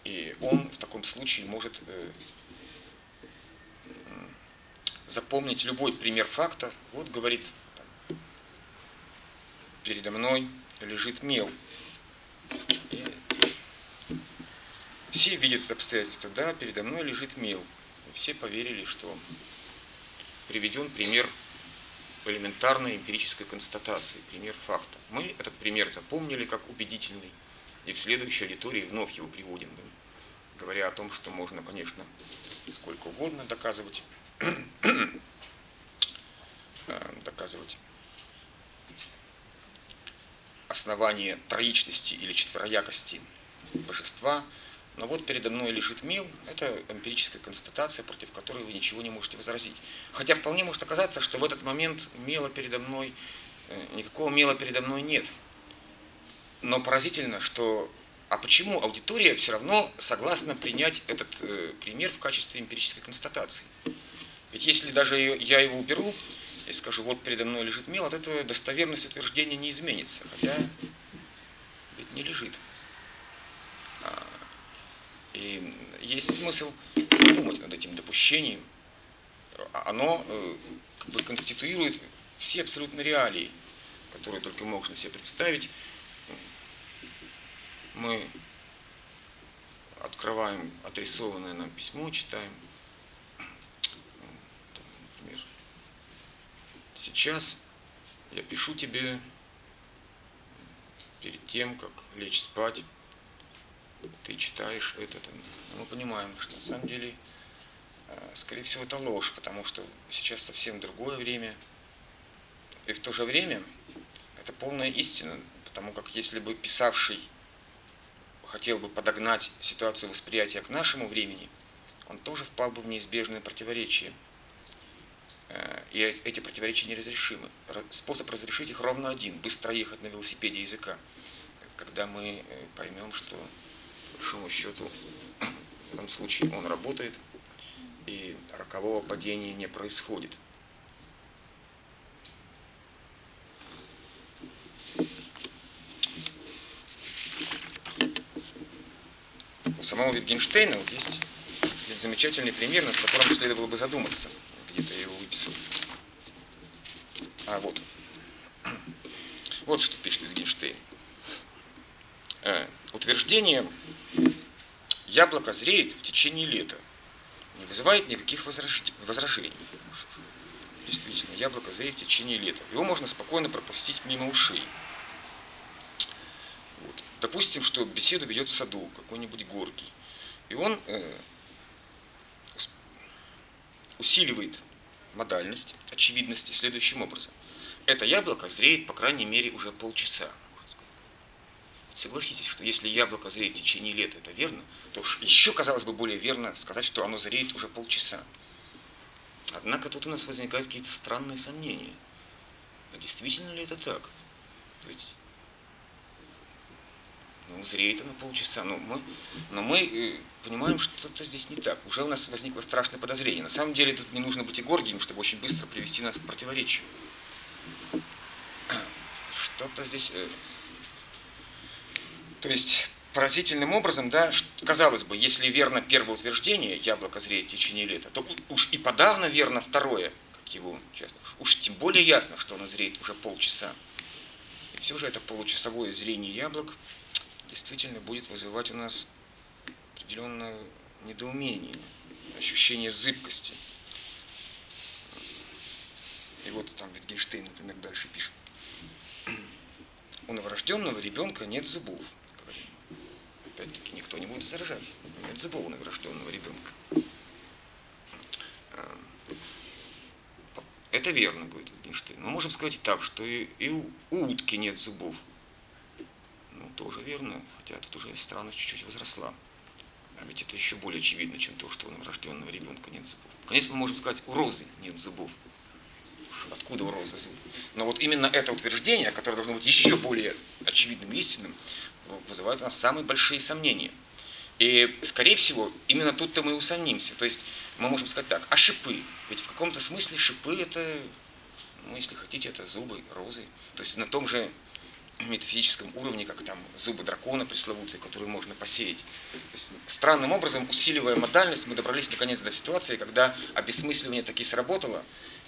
И он в таком случае может э, запомнить любой пример факта. Вот, говорит, передо мной лежит мел. И все видят это обстоятельство. Да, передо мной лежит мел. И все поверили, что приведен пример элементарной эмпирической констатации, пример факта. Мы этот пример запомнили как убедительный, и в следующей аудитории вновь его приводим, говоря о том, что можно, конечно, сколько угодно доказывать, доказывать основание троичности или четвероякости божества, но вот передо мной лежит мел, это эмпирическая констатация, против которой вы ничего не можете возразить. Хотя вполне может оказаться, что в этот момент мела передо мной, э, никакого мела передо мной нет. Но поразительно, что а почему аудитория все равно согласна принять этот э, пример в качестве эмпирической констатации? Ведь если даже я его уберу и скажу, вот передо мной лежит мел, от этого достоверность утверждения не изменится, хотя ведь не лежит. А, и есть смысл подумать над этим допущением. Оно э, как бы конституирует все абсолютно реалии, которые только можно себе представить. Мы открываем отрисованное нам письмо, читаем. Например, сейчас я пишу тебе перед тем, как лечь спать, ты читаешь это, мы понимаем, что на самом деле, э, скорее всего, это ложь, потому что сейчас совсем другое время. И в то же время это полная истина, потому как если бы писавший хотел бы подогнать ситуацию восприятия к нашему времени, он тоже впал бы в неизбежное противоречие. Э, и эти противоречия неразрешимы. Способ разрешить их ровно один – быстро ехать на велосипеде языка. Когда мы э, поймем, что большому счету в этом случае он работает, и рокового падения не происходит. Самого Витгенштейна вот есть, есть замечательный пример, над которым следовало бы задуматься. Где-то я его выписал. А вот. Вот что пишет Витгенштейн. Э, утверждение яблоко зреет в течение лета, не вызывает никаких возражений. Действительно, яблоко зреет в течение лета. Его можно спокойно пропустить мимо ушей. Допустим, что беседа ведет в саду, какой-нибудь горький. И он э, усиливает модальность, очевидности следующим образом. Это яблоко зреет, по крайней мере, уже полчаса. Согласитесь, что если яблоко зреет в течение лет, это верно, то еще, казалось бы, более верно сказать, что оно зреет уже полчаса. Однако тут у нас возникают какие-то странные сомнения. А действительно ли это так? То есть, ну, зреет оно полчаса, но мы, но мы э, понимаем, что что-то здесь не так. Уже у нас возникло страшное подозрение. На самом деле тут не нужно быть и гордием, чтобы очень быстро привести нас к противоречию. Что-то здесь э, то есть поразительным образом, да, казалось бы, если верно первое утверждение, яблоко зреет в течение лета, то уж и подавно верно второе, как его честно, уж тем более ясно, что оно зреет уже полчаса. И все же это получасовое зрение яблок действительно будет вызывать у нас определенное недоумение, ощущение зыбкости. И вот там Витгенштейн, например, дальше пишет. У новорожденного ребенка нет зубов опять-таки никто не будет возражать. Нет зубов у новорожденного ребенка. А, это верно, говорит Wittgenstein. Мы можем сказать и так, что и, у утки нет зубов. Тоже верно, хотя тут уже странность чуть-чуть возросла. А ведь это еще более очевидно, чем то, что у новорожденного ребенка нет зубов. Наконец мы можем сказать, у розы нет зубов. Откуда у розы зубы? Но вот именно это утверждение, которое должно быть еще более очевидным и истинным, вызывают у нас самые большие сомнения. И, скорее всего, именно тут-то мы и усомнимся. То есть мы можем сказать так, а шипы? Ведь в каком-то смысле шипы это, ну, если хотите, это зубы, розы. То есть на том же метафизическом уровне, как там зубы дракона пресловутые, которые можно посеять. То есть, странным образом, усиливая модальность, мы добрались наконец до ситуации, когда обесмысливание таки сработало,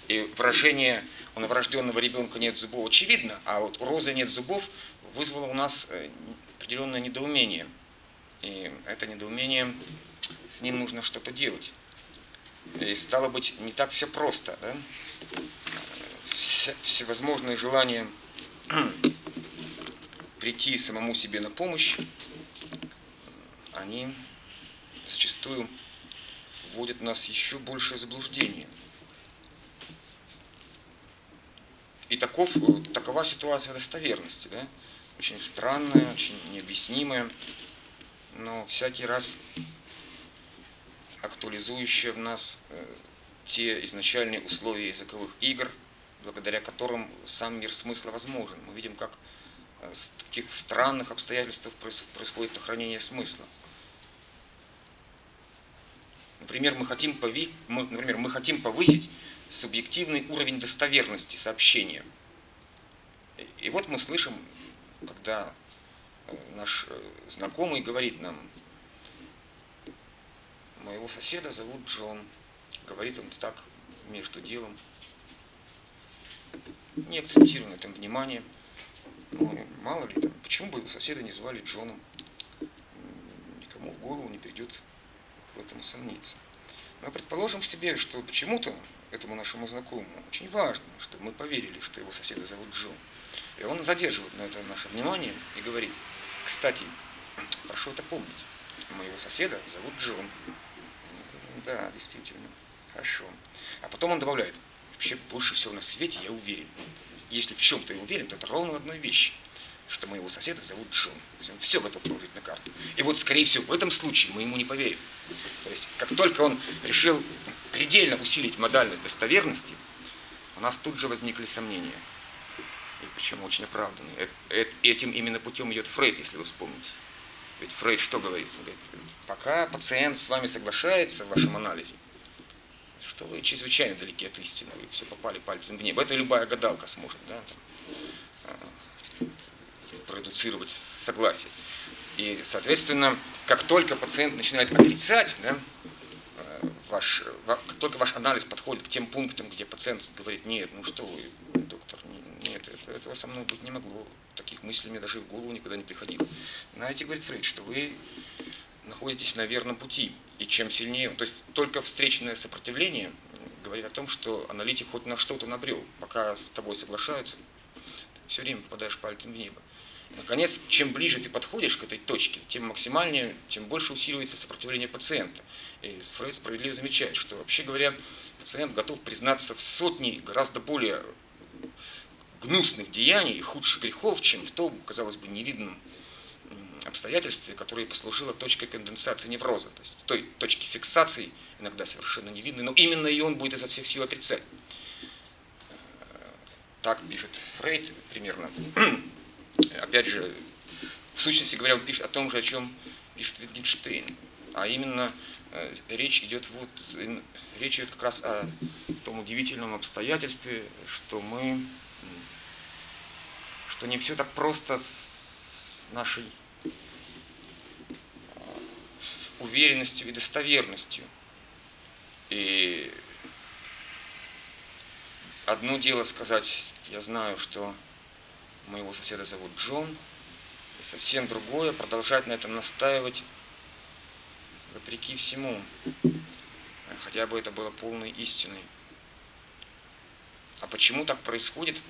и выражение у новорожденного ребенка нет зубов очевидно, а вот у розы нет зубов вызвало у нас э, определенное недоумение. И это недоумение, с ним нужно что-то делать. И стало быть, не так все просто. Да? Все, всевозможные желания прийти самому себе на помощь, они зачастую вводят нас еще большее заблуждение. И таков, такова ситуация достоверности. Да? очень странное, очень необъяснимое, но всякий раз актуализующее в нас э, те изначальные условия языковых игр, благодаря которым сам мир смысла возможен. Мы видим, как э, с таких странных обстоятельств происходит охранение смысла. Например, мы хотим, пови... мы, например, мы хотим повысить субъективный уровень достоверности сообщения. И вот мы слышим когда э, наш э, знакомый говорит нам, моего соседа зовут Джон, говорит он так между делом, не акцентируя на внимание, ну, мало ли, там, почему бы соседа не звали Джоном, никому в голову не придет в этом сомниться. Но предположим себе, что почему-то этому нашему знакомому очень важно, чтобы мы поверили, что его соседа зовут Джон. И он задерживает на это наше внимание и говорит, кстати, прошу это помнить, моего соседа зовут Джон. Да, действительно, хорошо. А потом он добавляет, вообще больше всего на свете я уверен. Если в чем-то я уверен, то это ровно в одной вещи что моего соседа зовут Джон. То есть он все готов положить на карту. И вот, скорее всего, в этом случае мы ему не поверим. То есть, как только он решил предельно усилить модальность достоверности, у нас тут же возникли сомнения и причем очень оправданные. Этим именно путем идет Фрейд, если вы вспомните. Ведь Фрейд что говорит? Он говорит, пока пациент с вами соглашается в вашем анализе, что вы чрезвычайно далеки от истины, вы все попали пальцем в небо. Это любая гадалка сможет да, там, а, продуцировать согласие. И, соответственно, как только пациент начинает отрицать, да, э, ваш, как только ваш анализ подходит к тем пунктам, где пациент говорит, нет, ну что вы, доктор, нет, это, этого со мной быть не могло. Таких мыслей мне даже в голову никогда не приходило. Знаете, говорит Фрейд, что вы находитесь на верном пути. И чем сильнее, то есть только встречное сопротивление говорит о том, что аналитик хоть на что-то набрел. Пока с тобой соглашаются, все время попадаешь пальцем в небо. Наконец, чем ближе ты подходишь к этой точке, тем максимальнее, тем больше усиливается сопротивление пациента. И Фрейд справедливо замечает, что вообще говоря, пациент готов признаться в сотни гораздо более гнусных деяний и худших грехов, чем в том, казалось бы, невидном обстоятельстве, которое послужило точкой конденсации невроза, то есть в той точке фиксации, иногда совершенно невидной, но именно и он будет изо всех сил отрицать. Так пишет Фрейд примерно. Опять же, в сущности говоря, он пишет о том же, о чем пишет Витгенштейн. А именно э, речь идет вот речь идет как раз о том удивительном обстоятельстве, что мы что не все так просто с нашей э, уверенностью и достоверностью. И одно дело сказать, я знаю, что моего соседа зовут Джон, и совсем другое продолжать на этом настаивать вопреки всему, хотя бы это было полной истиной. А почему так происходит?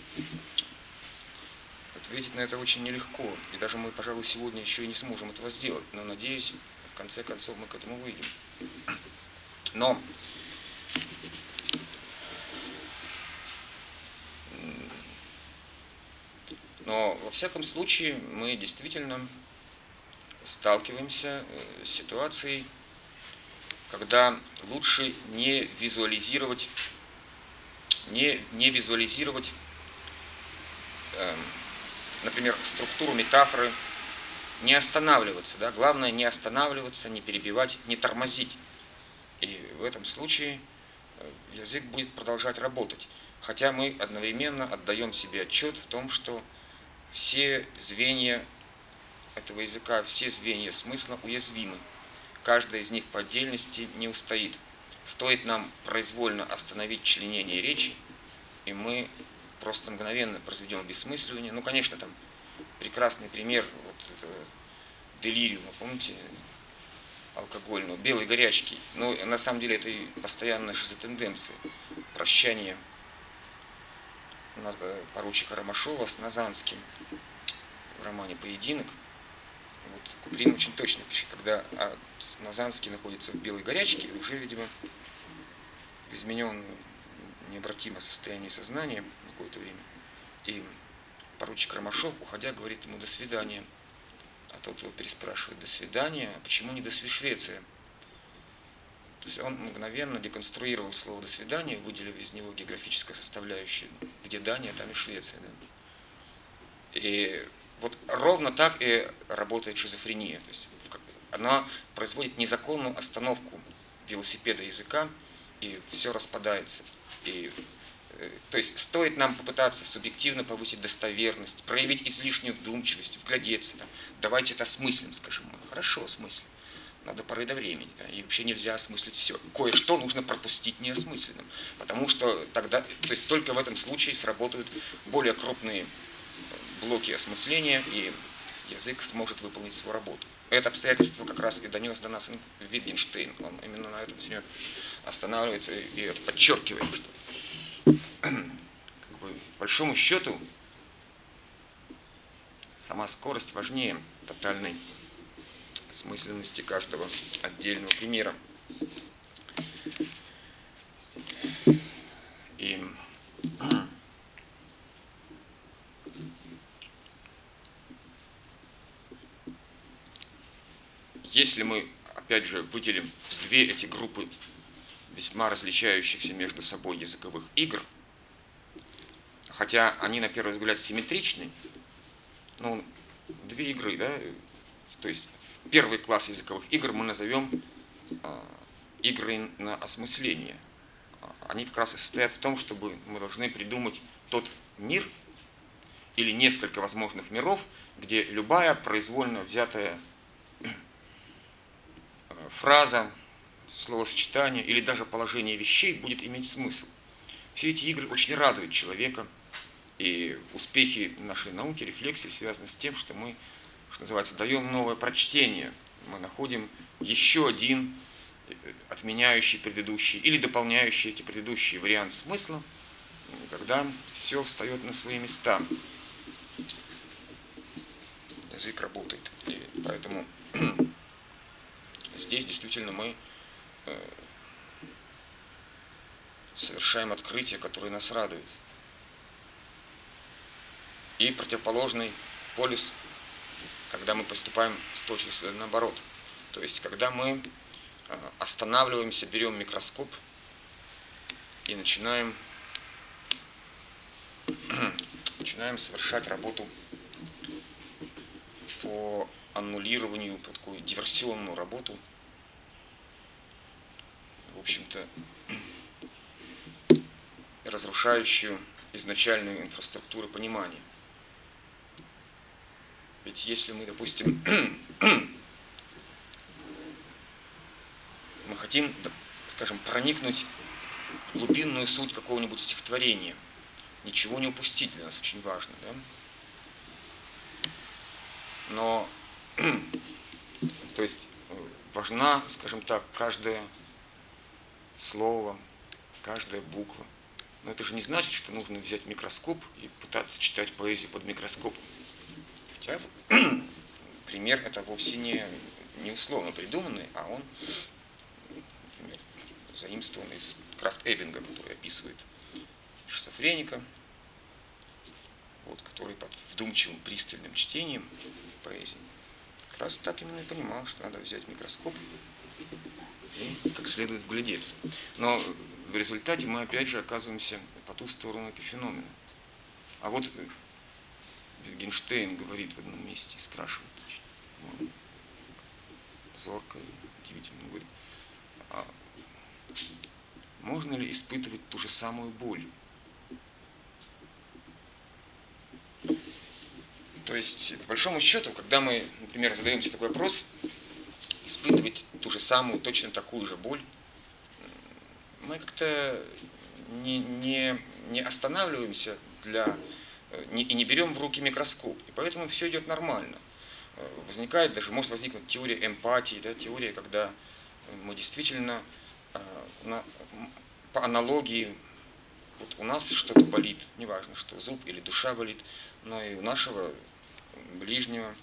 Ответить на это очень нелегко, и даже мы, пожалуй, сегодня еще и не сможем этого сделать, но надеюсь, в конце концов мы к этому выйдем. Но Но, во всяком случае, мы действительно сталкиваемся э, с ситуацией, когда лучше не визуализировать, не, не визуализировать, э, например, структуру метафоры, не останавливаться. Да? Главное не останавливаться, не перебивать, не тормозить. И в этом случае э, язык будет продолжать работать. Хотя мы одновременно отдаем себе отчет в том, что все звенья этого языка, все звенья смысла уязвимы. Каждая из них по отдельности не устоит. Стоит нам произвольно остановить членение речи, и мы просто мгновенно произведем обесмысливание. Ну, конечно, там прекрасный пример вот этого делириума, помните, алкогольного, белой горячки. Но на самом деле это и постоянная шизотенденция. Прощание поручика Ромашова с Назанским в романе «Поединок». Вот Куприн очень точно пишет, когда а, Назанский находится в белой горячке, уже, видимо, в измененном необратимом состоянии сознания какое-то время. И поручик Ромашов, уходя, говорит ему «до свидания». А тот его переспрашивает «до свидания? Почему не до Швеция?» То есть он мгновенно деконструировал слово «до свидания», выделив из него географическое составляющее. Где Дания, там и Швеция. Да? И вот ровно так и работает шизофрения. То есть она производит незаконную остановку велосипеда языка, и все распадается. И, то есть стоит нам попытаться субъективно повысить достоверность, проявить излишнюю вдумчивость, вглядеться. Там, давайте это осмыслим, скажем мы. Хорошо осмыслим надо поры до времени. Да, и вообще нельзя осмыслить все. Кое-что нужно пропустить неосмысленным. Потому что тогда, то есть только в этом случае сработают более крупные блоки осмысления, и язык сможет выполнить свою работу. Это обстоятельство как раз и донес до нас Витгенштейн. Он именно на этом все останавливается и подчеркивает, что как бы, большому счету сама скорость важнее тотальной смысленности каждого отдельного примера. И если мы, опять же, выделим две эти группы весьма различающихся между собой языковых игр, хотя они на первый взгляд симметричны, ну, две игры, да, то есть первый класс языковых игр мы назовем э, игры на осмысление. Они как раз и состоят в том, чтобы мы должны придумать тот мир или несколько возможных миров, где любая произвольно взятая э, фраза, словосочетание или даже положение вещей будет иметь смысл. Все эти игры очень радуют человека, и успехи нашей науки, рефлексии связаны с тем, что мы что называется, даем новое прочтение. Мы находим еще один э, отменяющий предыдущий или дополняющий эти предыдущие вариант смысла, когда все встает на свои места. Язык работает. И поэтому здесь действительно мы совершаем открытие, которое нас радует. И противоположный полюс когда мы поступаем с точностью наоборот. То есть, когда мы э, останавливаемся, берем микроскоп и начинаем, начинаем совершать работу по аннулированию, по такую диверсионную работу, в общем-то, разрушающую изначальную инфраструктуру понимания. Ведь если мы, допустим, мы хотим, скажем, проникнуть в глубинную суть какого-нибудь стихотворения, ничего не упустить для нас очень важно, да? Но, то есть, важна, скажем так, каждое слово, каждая буква. Но это же не значит, что нужно взять микроскоп и пытаться читать поэзию под микроскопом. Хотя пример это вовсе не, не условно придуманный, а он, например, заимствован из Крафт Эббинга, который описывает шизофреника, вот, который под вдумчивым пристальным чтением поэзии раз так именно и понимал, что надо взять микроскоп и как следует вглядеться. Но в результате мы опять же оказываемся по ту сторону эпифеномена. А вот Wittgenstein говорит в одном месте и спрашивает, значит, зорко удивительно, говорит, а можно ли испытывать ту же самую боль? То есть, по большому счету, когда мы, например, задаемся такой вопрос, испытывать ту же самую, точно такую же боль, мы как-то не, не, не останавливаемся для, не, и не берем в руки микроскоп. И поэтому все идет нормально. Возникает даже, может возникнуть теория эмпатии, да, теория, когда мы действительно на, по аналогии вот у нас что-то болит, неважно, что зуб или душа болит, но и у нашего ближнего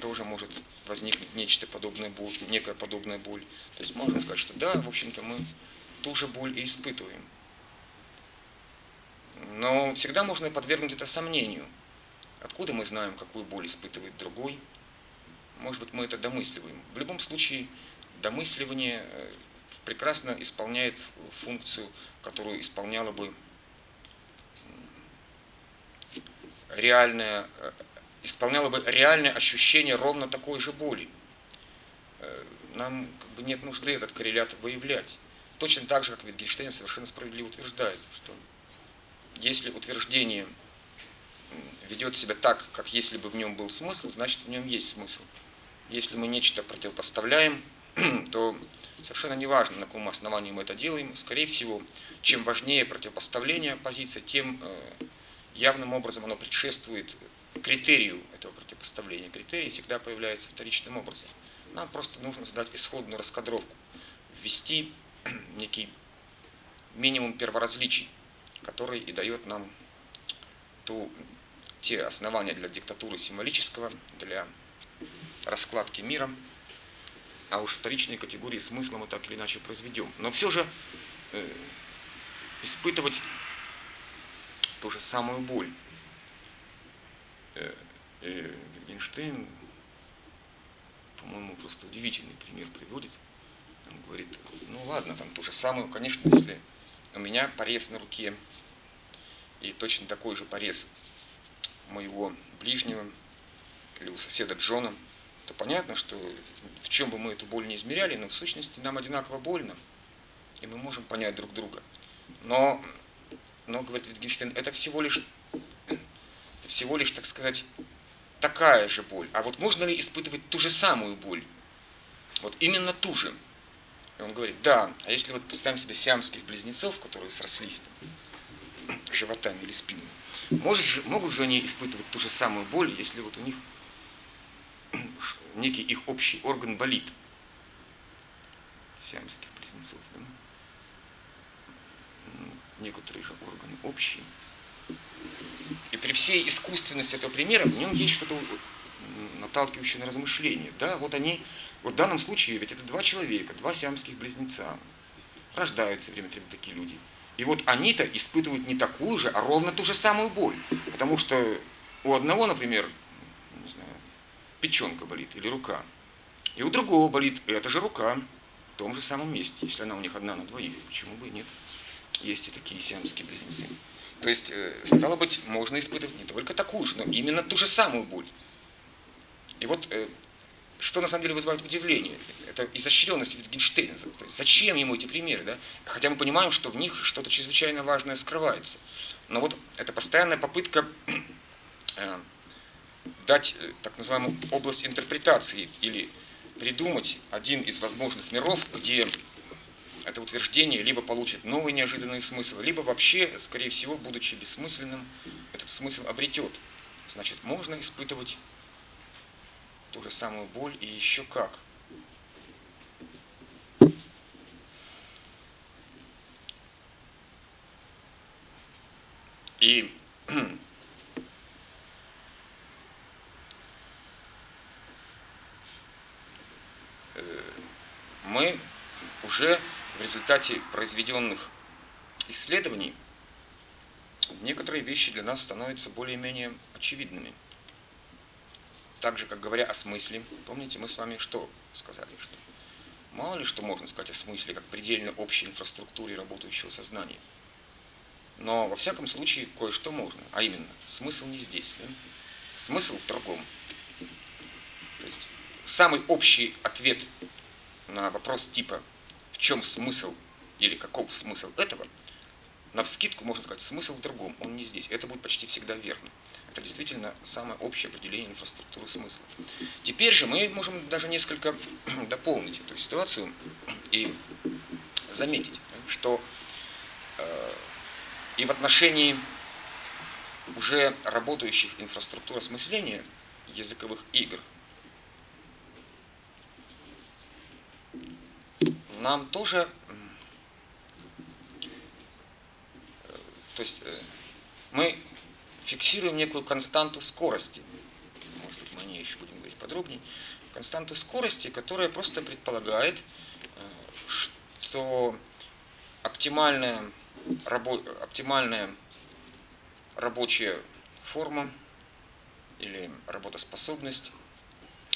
тоже может возникнуть нечто подобное боль, некая подобная боль. То есть можно сказать, что да, в общем-то, мы ту же боль и испытываем. Но всегда можно подвергнуть это сомнению. Откуда мы знаем, какую боль испытывает другой? Может быть, мы это домысливаем. В любом случае, домысливание э, прекрасно исполняет функцию, которую исполняла бы реальное, э, исполняло бы реальное ощущение ровно такой же боли. Э, нам как бы нет нужды этот коррелят выявлять. Точно так же, как Wittgenstein совершенно справедливо утверждает, что если утверждение ведет себя так, как если бы в нем был смысл, значит в нем есть смысл. Если мы нечто противопоставляем, то совершенно неважно, на каком основании мы это делаем. Скорее всего, чем важнее противопоставление позиции, тем э, явным образом оно предшествует критерию этого противопоставления. Критерий всегда появляется вторичным образом. Нам просто нужно задать исходную раскадровку, ввести некий минимум перворазличий, который и дает нам ту, те основания для диктатуры символического, для раскладки мира, а уж вторичные категории смысла мы так или иначе произведем. Но все же э, испытывать ту же самую боль. Э, э, Эйнштейн, по-моему, просто удивительный пример приводит. Он говорит, ну ладно, там ту же самую, конечно, если у меня порез на руке и точно такой же порез моего ближнего или у соседа Джона, то понятно, что в чем бы мы эту боль не измеряли, но в сущности нам одинаково больно, и мы можем понять друг друга. Но но, говорит Wittgenstein, это всего лишь, всего лишь, так сказать, такая же боль. А вот можно ли испытывать ту же самую боль? Вот именно ту же. И он говорит, да, а если вот представим себе сиамских близнецов, которые срослись там, животами или спинами, может же, могут же они испытывать ту же самую боль, если вот у них некий их общий орган болит? Сиамских близнецов, да? некоторые же органы общие. При всей искусственности этого примера в нем есть что-то наталкивающее на размышление. Да, вот они, вот в данном случае ведь это два человека, два сиамских близнеца. Рождаются время от времени такие люди. И вот они-то испытывают не такую же, а ровно ту же самую боль. Потому что у одного, например, не знаю, печенка болит или рука. И у другого болит эта же рука в том же самом месте, если она у них одна на двоих. Почему бы и нет? Есть и такие сиамские близнецы. То есть, э, стало быть, можно испытывать не только такую же, но именно ту же самую боль. И вот э, что на самом деле вызывает удивление, это изощренность Витгенштейна. То есть зачем ему эти примеры, да? Хотя мы понимаем, что в них что-то чрезвычайно важное скрывается. Но вот эта постоянная попытка э, дать так называемую область интерпретации или придумать один из возможных миров, где это утверждение либо получит новый неожиданный смысл, либо вообще, скорее всего, будучи бессмысленным, этот смысл обретет. Значит, можно испытывать ту же самую боль и еще как. И э, мы уже в результате произведенных исследований некоторые вещи для нас становятся более-менее очевидными. Так же, как говоря о смысле, помните, мы с вами что сказали? Что мало ли что можно сказать о смысле, как предельно общей инфраструктуре работающего сознания. Но во всяком случае кое-что можно. А именно, смысл не здесь. Да? Смысл в другом. То есть самый общий ответ на вопрос типа чем смысл или каков смысл этого, на вскидку можно сказать, смысл в другом, он не здесь. Это будет почти всегда верно. Это действительно самое общее определение инфраструктуры смысла. Теперь же мы можем даже несколько дополнить эту ситуацию и заметить, что э, и в отношении уже работающих инфраструктур осмысления языковых игр нам тоже, то есть э, мы фиксируем некую константу скорости. Может быть, мы о ней еще будем говорить подробнее. Константу скорости, которая просто предполагает, э, что оптимальная, рабо, оптимальная рабочая форма или работоспособность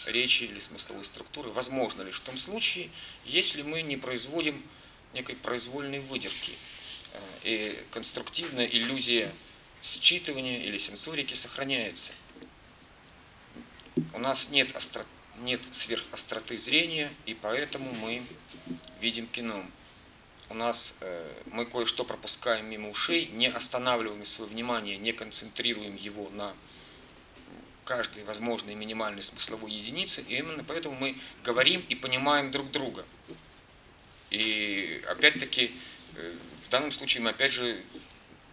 речи или смысловой структуры возможно лишь в том случае, если мы не производим некой произвольной выдержки. Э, и конструктивная иллюзия считывания или сенсорики сохраняется. У нас нет, остро... нет сверхостроты зрения, и поэтому мы видим кино. У нас э, мы кое-что пропускаем мимо ушей, не останавливаем свое внимание, не концентрируем его на каждой возможной минимальной смысловой единицы, и именно поэтому мы говорим и понимаем друг друга. И опять-таки, э, в данном случае мы опять же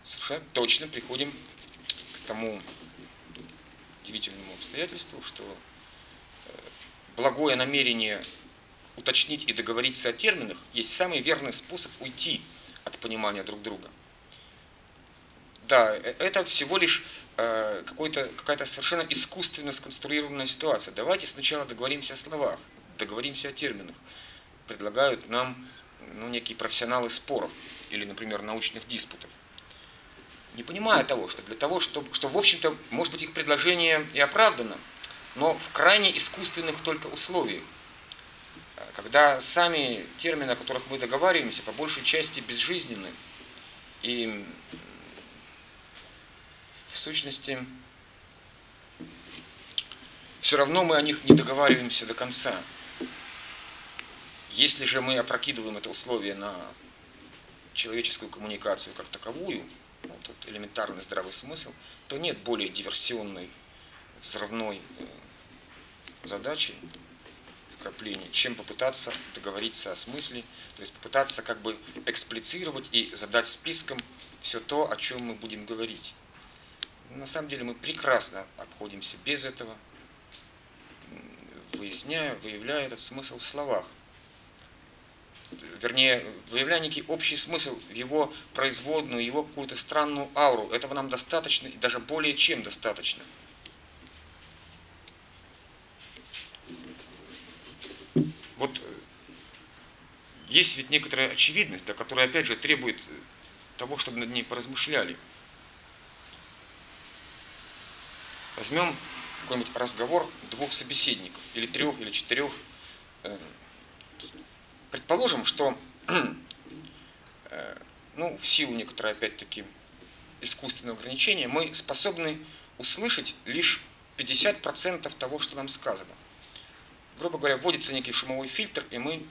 совершенно точно приходим к тому удивительному обстоятельству, что э, благое намерение уточнить и договориться о терминах есть самый верный способ уйти от понимания друг друга. Да, э, это всего лишь Э, какая-то совершенно искусственно сконструированная ситуация. Давайте сначала договоримся о словах, договоримся о терминах. Предлагают нам ну, некие профессионалы споров или, например, научных диспутов. Не понимая того, что для того, чтобы, что в общем-то, может быть, их предложение и оправдано, но в крайне искусственных только условиях. Когда сами термины, о которых мы договариваемся, по большей части безжизненны и в сущности, все равно мы о них не договариваемся до конца. Если же мы опрокидываем это условие на человеческую коммуникацию как таковую, ну, тут элементарный здравый смысл, то нет более диверсионной, взрывной э, задачи вкрапления, чем попытаться договориться о смысле, то есть попытаться как бы эксплицировать и задать списком все то, о чем мы будем говорить. На самом деле мы прекрасно обходимся без этого, выясняя, выявляя этот смысл в словах. Вернее, выявляя некий общий смысл в его производную, его какую-то странную ауру. Этого нам достаточно, и даже более чем достаточно. Вот э, есть ведь некоторая очевидность, да, которая опять же требует того, чтобы над ней поразмышляли. Возьмем какой-нибудь разговор двух собеседников, или трех, или четырех. Э, предположим, что э, ну, в силу некоторой, опять-таки, искусственного ограничения, мы способны услышать лишь 50% того, что нам сказано. Грубо говоря, вводится некий шумовой фильтр, и мы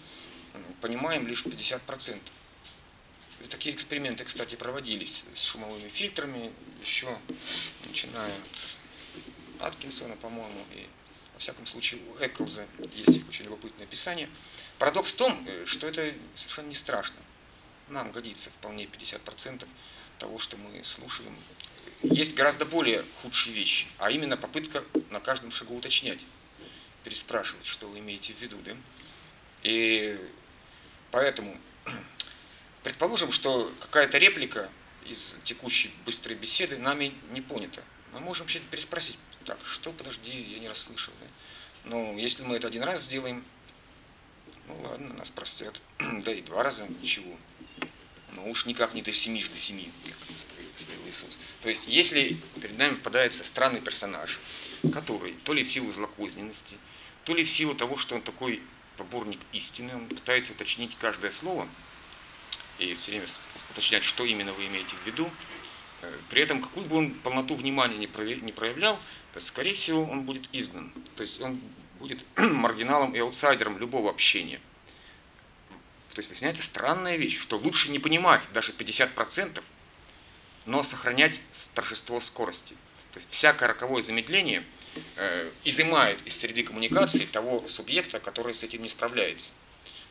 понимаем лишь 50%. И такие эксперименты, кстати, проводились с шумовыми фильтрами, еще начиная Аткинсона, по-моему, и во всяком случае у Эклза есть очень любопытное описание. Парадокс в том, э, что это совершенно не страшно. Нам годится вполне 50% того, что мы слушаем. Есть гораздо более худшие вещи, а именно попытка на каждом шагу уточнять, переспрашивать, что вы имеете в виду. Да? И поэтому предположим, что какая-то реплика из текущей быстрой беседы нами не понята. Мы можем вообще переспросить, так, что, подожди, я не расслышал. Да? Но если мы это один раз сделаем, ну ладно, нас простят. да и два раза, ничего. Но уж никак не до семи до семи, как сказал Иисус. То есть, если перед нами попадается странный персонаж, который то ли в силу злокозненности, то ли в силу того, что он такой поборник истины, он пытается уточнить каждое слово и все время уточнять, что именно вы имеете в виду, при этом, какую бы он полноту внимания не проявлял, скорее всего, он будет изгнан. То есть он будет маргиналом и аутсайдером любого общения. То есть, понимаете, странная вещь, что лучше не понимать даже 50%, но сохранять торжество скорости. То есть всякое роковое замедление э, изымает из среды коммуникации того субъекта, который с этим не справляется.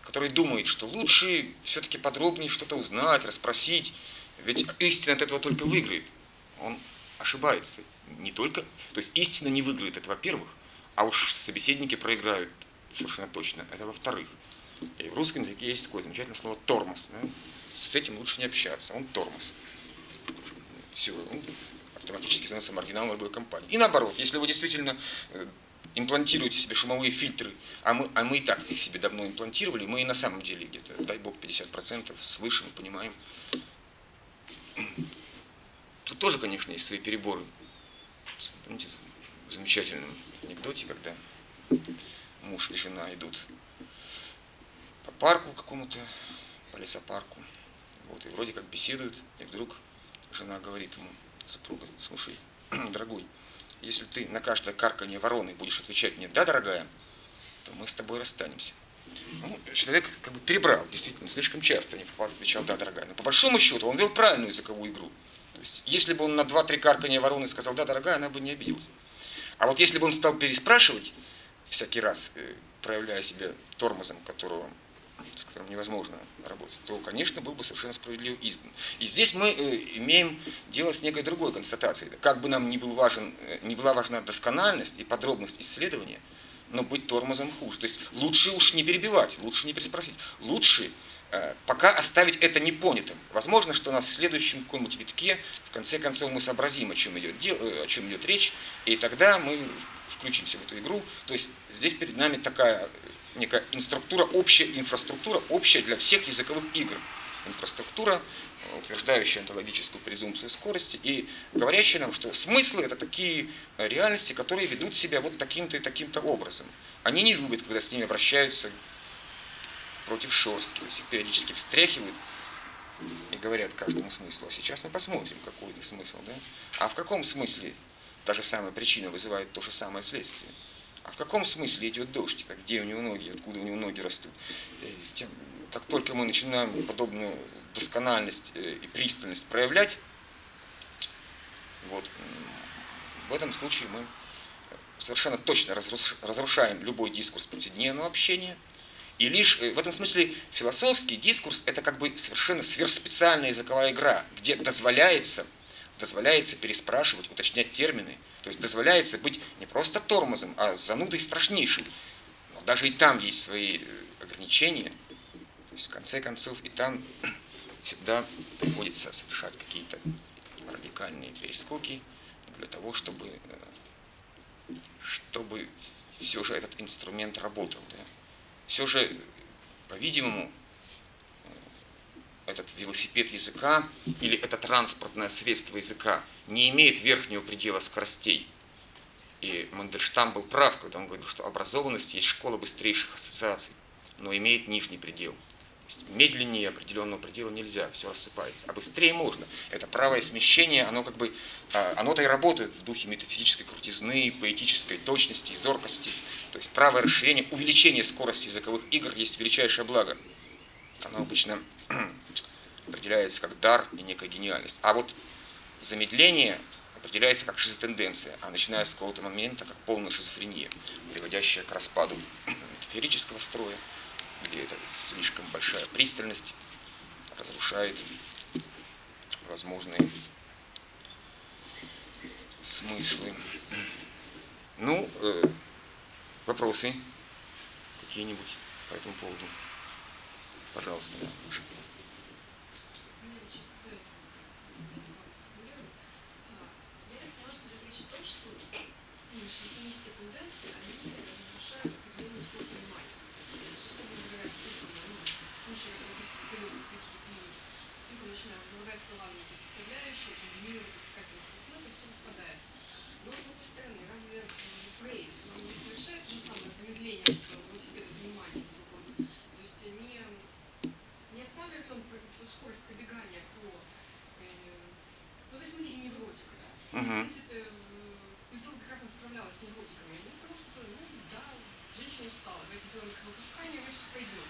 Который думает, что лучше все-таки подробнее что-то узнать, расспросить, ведь истина от этого только выиграет. Он ошибается. Не только, то есть истина не выиграет, это во-первых, а уж собеседники проиграют совершенно точно, это во-вторых. И в русском языке есть такое замечательное слово тормоз. Да? С этим лучше не общаться, он тормоз. Все, он автоматически становится маргиналом любой компании. И наоборот, если вы действительно э, имплантируете себе шумовые фильтры, а мы, а мы и так их себе давно имплантировали, мы и на самом деле где-то, дай бог, 50% слышим, понимаем. Тут тоже, конечно, есть свои переборы. Помните, в замечательном анекдоте, когда муж и жена идут по парку какому-то, по лесопарку. Вот, и вроде как беседуют, и вдруг жена говорит ему, супруга, слушай, дорогой, если ты на каждое карканье вороны будешь отвечать мне «да, дорогая», то мы с тобой расстанемся. Ну, человек как бы перебрал, действительно, слишком часто не отвечал «да, дорогая». Но по большому счету он вел правильную языковую игру. То есть, если бы он на два-три карканья вороны сказал «да, дорогая», она бы не обиделась. А вот если бы он стал переспрашивать всякий раз, э, проявляя себя тормозом, которого с которым невозможно работать, то, конечно, был бы совершенно справедливо изгнан. И здесь мы э, имеем дело с некой другой констатацией. Как бы нам ни, был важен, э, ни была важна доскональность и подробность исследования, но быть тормозом хуже. То есть лучше уж не перебивать, лучше не переспросить. Лучше э, пока оставить это непонятым. Возможно, что на следующем каком-нибудь витке, в конце концов, мы сообразим, о чем идет, о чем идет речь, и тогда мы включимся в эту игру. То есть здесь перед нами такая некая инструктура, общая инфраструктура, общая для всех языковых игр. Инфраструктура, утверждающая онтологическую презумпцию скорости и говорящая нам, что смыслы это такие реальности, которые ведут себя вот таким-то и таким-то образом. Они не любят, когда с ними обращаются против шерстки, то есть их периодически встряхивают и говорят каждому смыслу. А сейчас мы посмотрим, какой это смысл. Да? А в каком смысле та же самая причина вызывает то же самое следствие? А в каком смысле идет дождь? А где у него ноги? Откуда у него ноги растут? Как только мы начинаем подобную доскональность э, и пристальность проявлять, вот, в этом случае мы совершенно точно разрушаем любой дискурс повседневного общения. И лишь э, в этом смысле философский дискурс это как бы совершенно сверхспециальная языковая игра, где дозволяется – дозволяется переспрашивать, уточнять термины. То есть дозволяется быть не просто тормозом, а занудой страшнейшим. Но даже и там есть свои э, ограничения есть, в конце концов, и там всегда приходится совершать какие-то радикальные перескоки для того, чтобы, э, чтобы все же этот инструмент работал. Да? Все же, по-видимому, э, этот велосипед языка или это транспортное средство языка не имеет верхнего предела скоростей. И Мандельштам был прав, когда он говорил, что образованность есть школа быстрейших ассоциаций, но имеет нижний предел – медленнее определенного предела нельзя, все рассыпается. А быстрее можно. Это правое смещение, оно как бы, а, оно-то и работает в духе метафизической крутизны, поэтической точности и зоркости. То есть правое расширение, увеличение скорости языковых игр есть величайшее благо. Оно обычно определяется как дар и некая гениальность. А вот замедление определяется как шизотенденция, а начиная с какого-то момента как полная шизофрения, приводящая к распаду метафорического строя, где это слишком большая пристальность разрушает возможные смыслы. Ну, э, вопросы какие-нибудь по этому поводу? Пожалуйста. основания, эти составляющие, комбинировать их с каким-то все распадается. Но с другой стороны, разве Фрейд он не совершает то же самое замедление вот себе внимания свободы? То есть не, не оставляет он скорость пробегания по... Э, ну, то есть мы не невротика, да? Uh-huh. В принципе, э, культура прекрасно справлялась с невротиками. Они просто, ну, да, женщина устала, давайте сделаем их выпускание, и все пойдет.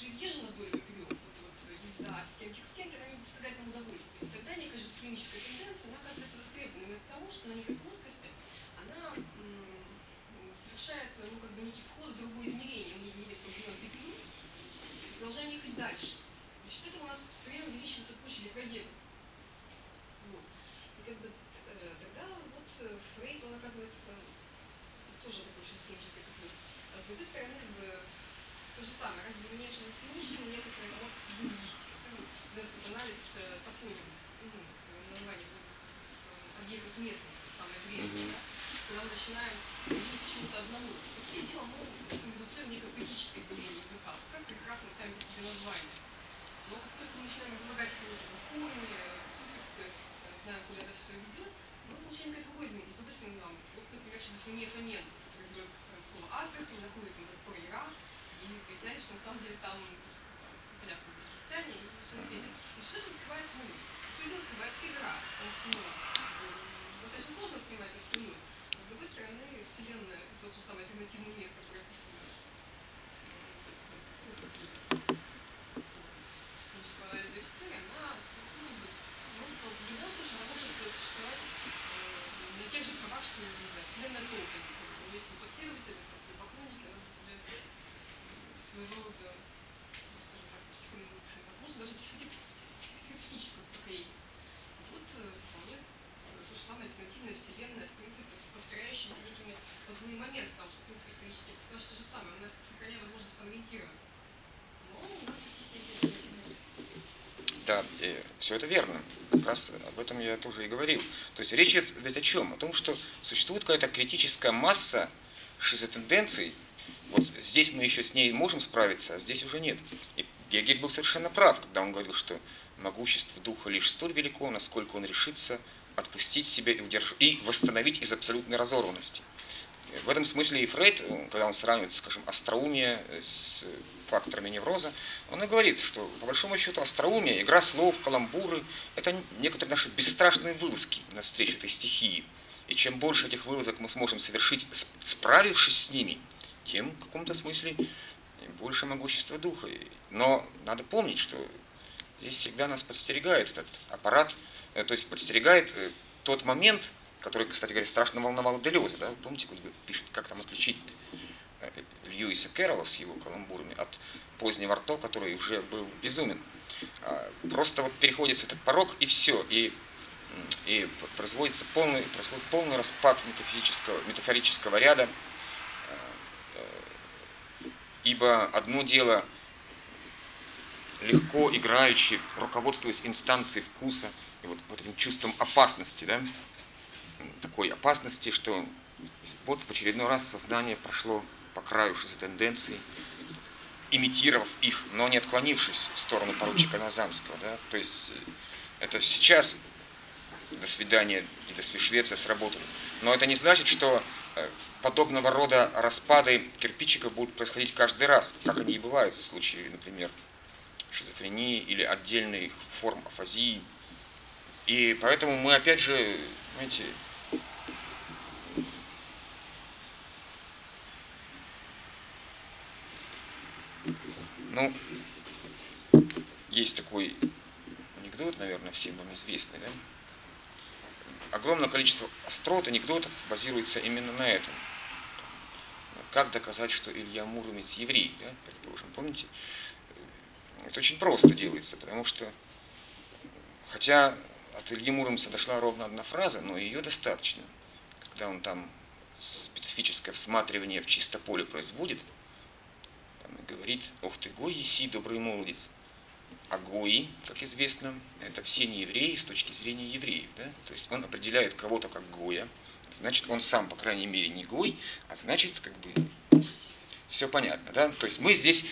же издержана более период, вот, э, езда от а стенки к стенке, она нам удовольствия. И тогда, мне кажется, клиническая тенденция, она оказывается востребована от того что она никакой узкости, она совершает ну, как бы некий вход в другое измерение, мы видели определенную петли продолжаем ехать дальше. За счет этого у нас все время увеличивается куча легковедов. Вот. И как бы э, тогда вот э, Фрейд, он оказывается тоже такой шизофренической петлей. А с другой стороны, как бы то же самое, ради внешних причин некоторые эмоции юристики. Ну, этот анализ э, топоним, ну, название э, объектов местности, самое древнее, да? когда мы начинаем следить чему-то одному. Пустые дела могут, допустим, редуцировать некое поэтическое изменение языка, как прекрасно сами по себе название. Но как только мы начинаем излагать какие-то корни, э, суффиксы, знаем, куда это все ведет, мы получаем какой-то другой изменение. Допустим, нам, вот, например, шизофрения фомен, который идет слово «астрахи», находит, например, «поэра», и ты знаешь, что на самом деле там понятно, египтяне и все на. И что открывается мир? Все дело открывается игра, потому что ну, достаточно сложно воспринимать эту всю с другой стороны, Вселенная, тот же самый альтернативный мир, который описан существовала эта история, она ну, ну, ну, в любом случае она может существовать э, на тех же правах, что, не знаю, Вселенная Толкин. У него есть последователи, своего рода, ну, скажем так, психоэмоциональные вопросы, даже психотехническое успокоение. Вот вполне то же самое альтернативная вселенная, в принципе, с повторяющимися некими возможными моменты, потому что, в принципе, исторический персонаж то же самое, у нас сохраняет возможность ориентироваться. Но у нас есть некие альтернативные да, э, все это верно. Как раз об этом я тоже и говорил. То есть речь идет ведь о чем? О том, что существует какая-то критическая масса шизотенденций, вот здесь мы еще с ней можем справиться, а здесь уже нет. И Гегель был совершенно прав, когда он говорил, что могущество духа лишь столь велико, насколько он решится отпустить себя и, удерж... и восстановить из абсолютной разорванности. Э, в этом смысле и Фрейд, э, когда он сравнивает, скажем, остроумие э, с факторами невроза, он и говорит, что по большому счету остроумие, игра слов, каламбуры – это некоторые наши бесстрашные вылазки навстречу этой стихии. И чем больше этих вылазок мы сможем совершить, справившись с ними – тем в каком-то смысле больше могущества духа. Но надо помнить, что здесь всегда нас подстерегает этот аппарат, э, то есть подстерегает э, тот момент, который, кстати говоря, страшно волновал Делеза. Да? Помните, он пишет, как там отличить э, Льюиса Кэрролла с его каламбурами от позднего Арто, который уже был безумен. А, просто вот переходит этот порог и все, и, и производится полный, происходит полный распад метафизического, метафорического ряда, Ибо одно дело легко играющий, руководствуясь инстанцией вкуса и вот, вот этим чувством опасности, да, такой опасности, что вот в очередной раз сознание прошло по краю тенденций, имитировав их, но не отклонившись в сторону поручика Назанского. Да? То есть э, это сейчас до свидания и до Швеция сработали. Но это не значит, что подобного рода распады кирпичика будут происходить каждый раз, как они и бывают в случае, например, шизофрении или отдельных форм афазии. И поэтому мы опять же, знаете, Ну, есть такой анекдот, наверное, всем вам известный, да? Огромное количество острот, анекдотов базируется именно на этом. Как доказать, что Илья Муромец еврей, да, предположим, помните? Это очень просто делается, потому что, хотя от Ильи Муромца дошла ровно одна фраза, но ее достаточно. Когда он там специфическое всматривание в чисто поле производит, говорит, ох ты, Гой еси, добрый молодец. А как известно, это все не евреи с точки зрения евреев. Да? То есть он определяет кого-то как Гоя, значит он сам, по крайней мере, не Гой, а значит, как бы, все понятно. Да? То есть мы здесь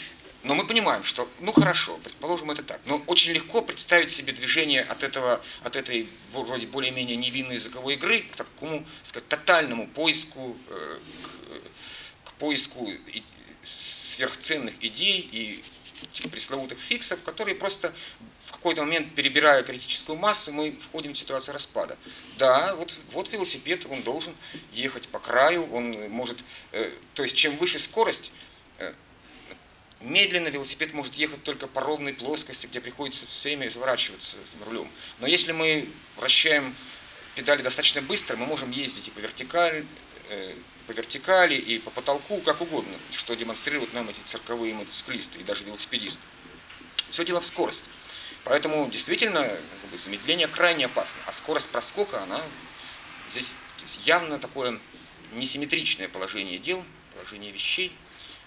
но мы понимаем, что, ну хорошо, предположим это так, но очень легко представить себе движение от, этого, от этой вроде более-менее невинной языковой игры к такому, сказать, тотальному поиску, э, к, к поиску сверхценных идей и пресловутых фиксов, которые просто в какой-то момент, перебирая критическую массу, мы входим в ситуацию распада. Да, вот, вот велосипед, он должен ехать по краю, он может, э, то есть чем выше скорость, э, медленно велосипед может ехать только по ровной плоскости, где приходится все время изворачиваться рулем. Но если мы вращаем педали достаточно быстро, мы можем ездить и по вертикали, по вертикали и по потолку, как угодно, что демонстрируют нам эти цирковые мотоциклисты и даже велосипедисты. Все дело в скорости. Поэтому действительно как бы, замедление крайне опасно, а скорость проскока, она здесь явно такое несимметричное положение дел, положение вещей.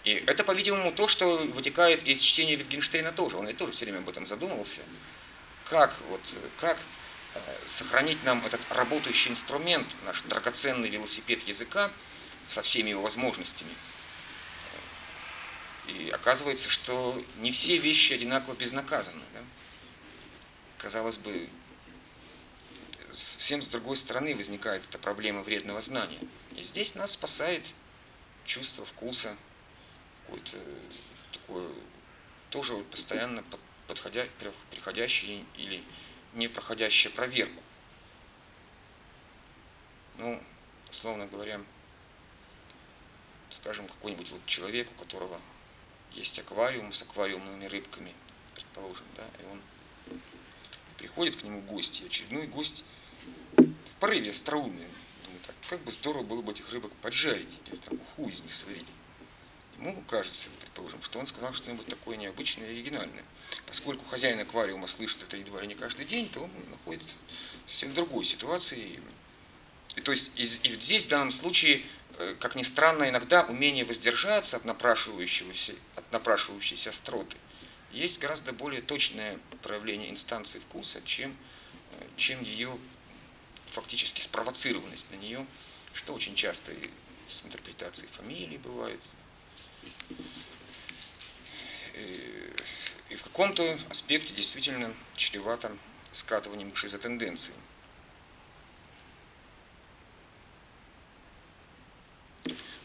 И это, по-видимому, то, что вытекает из чтения Витгенштейна тоже. Он ведь тоже все время об этом задумывался. Как, вот, как э, сохранить нам этот работающий инструмент, наш драгоценный велосипед языка, со всеми его возможностями. И оказывается, что не все вещи одинаково безнаказаны. Да? Казалось бы, всем с другой стороны возникает эта проблема вредного знания. И здесь нас спасает чувство вкуса, какое-то такое тоже постоянно подходя, приходящее или не проходящее проверку. Ну, условно говоря, скажем, какой-нибудь вот человек, у которого есть аквариум с аквариумными рыбками, предположим, да, и он приходит к нему гость, и очередной гость в порыве остроумия, думает, так, как бы здорово было бы этих рыбок поджарить, или там уху из них сварить. Ему кажется, предположим, что он сказал что-нибудь такое необычное и оригинальное. Поскольку хозяин аквариума слышит это едва ли не каждый день, то он находится в совсем другой ситуации. И, то есть и, и здесь в данном случае Э, как ни странно, иногда умение воздержаться от напрашивающегося, от напрашивающейся остроты есть гораздо более точное проявление инстанции вкуса, чем, э, чем ее фактически спровоцированность на нее, что очень часто и с интерпретацией фамилии бывает. И в каком-то аспекте действительно чревато скатыванием к шизотенденции.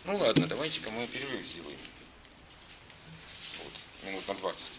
Ну ладно, давайте-ка мы перерыв сделаем. Вот, минут на 20.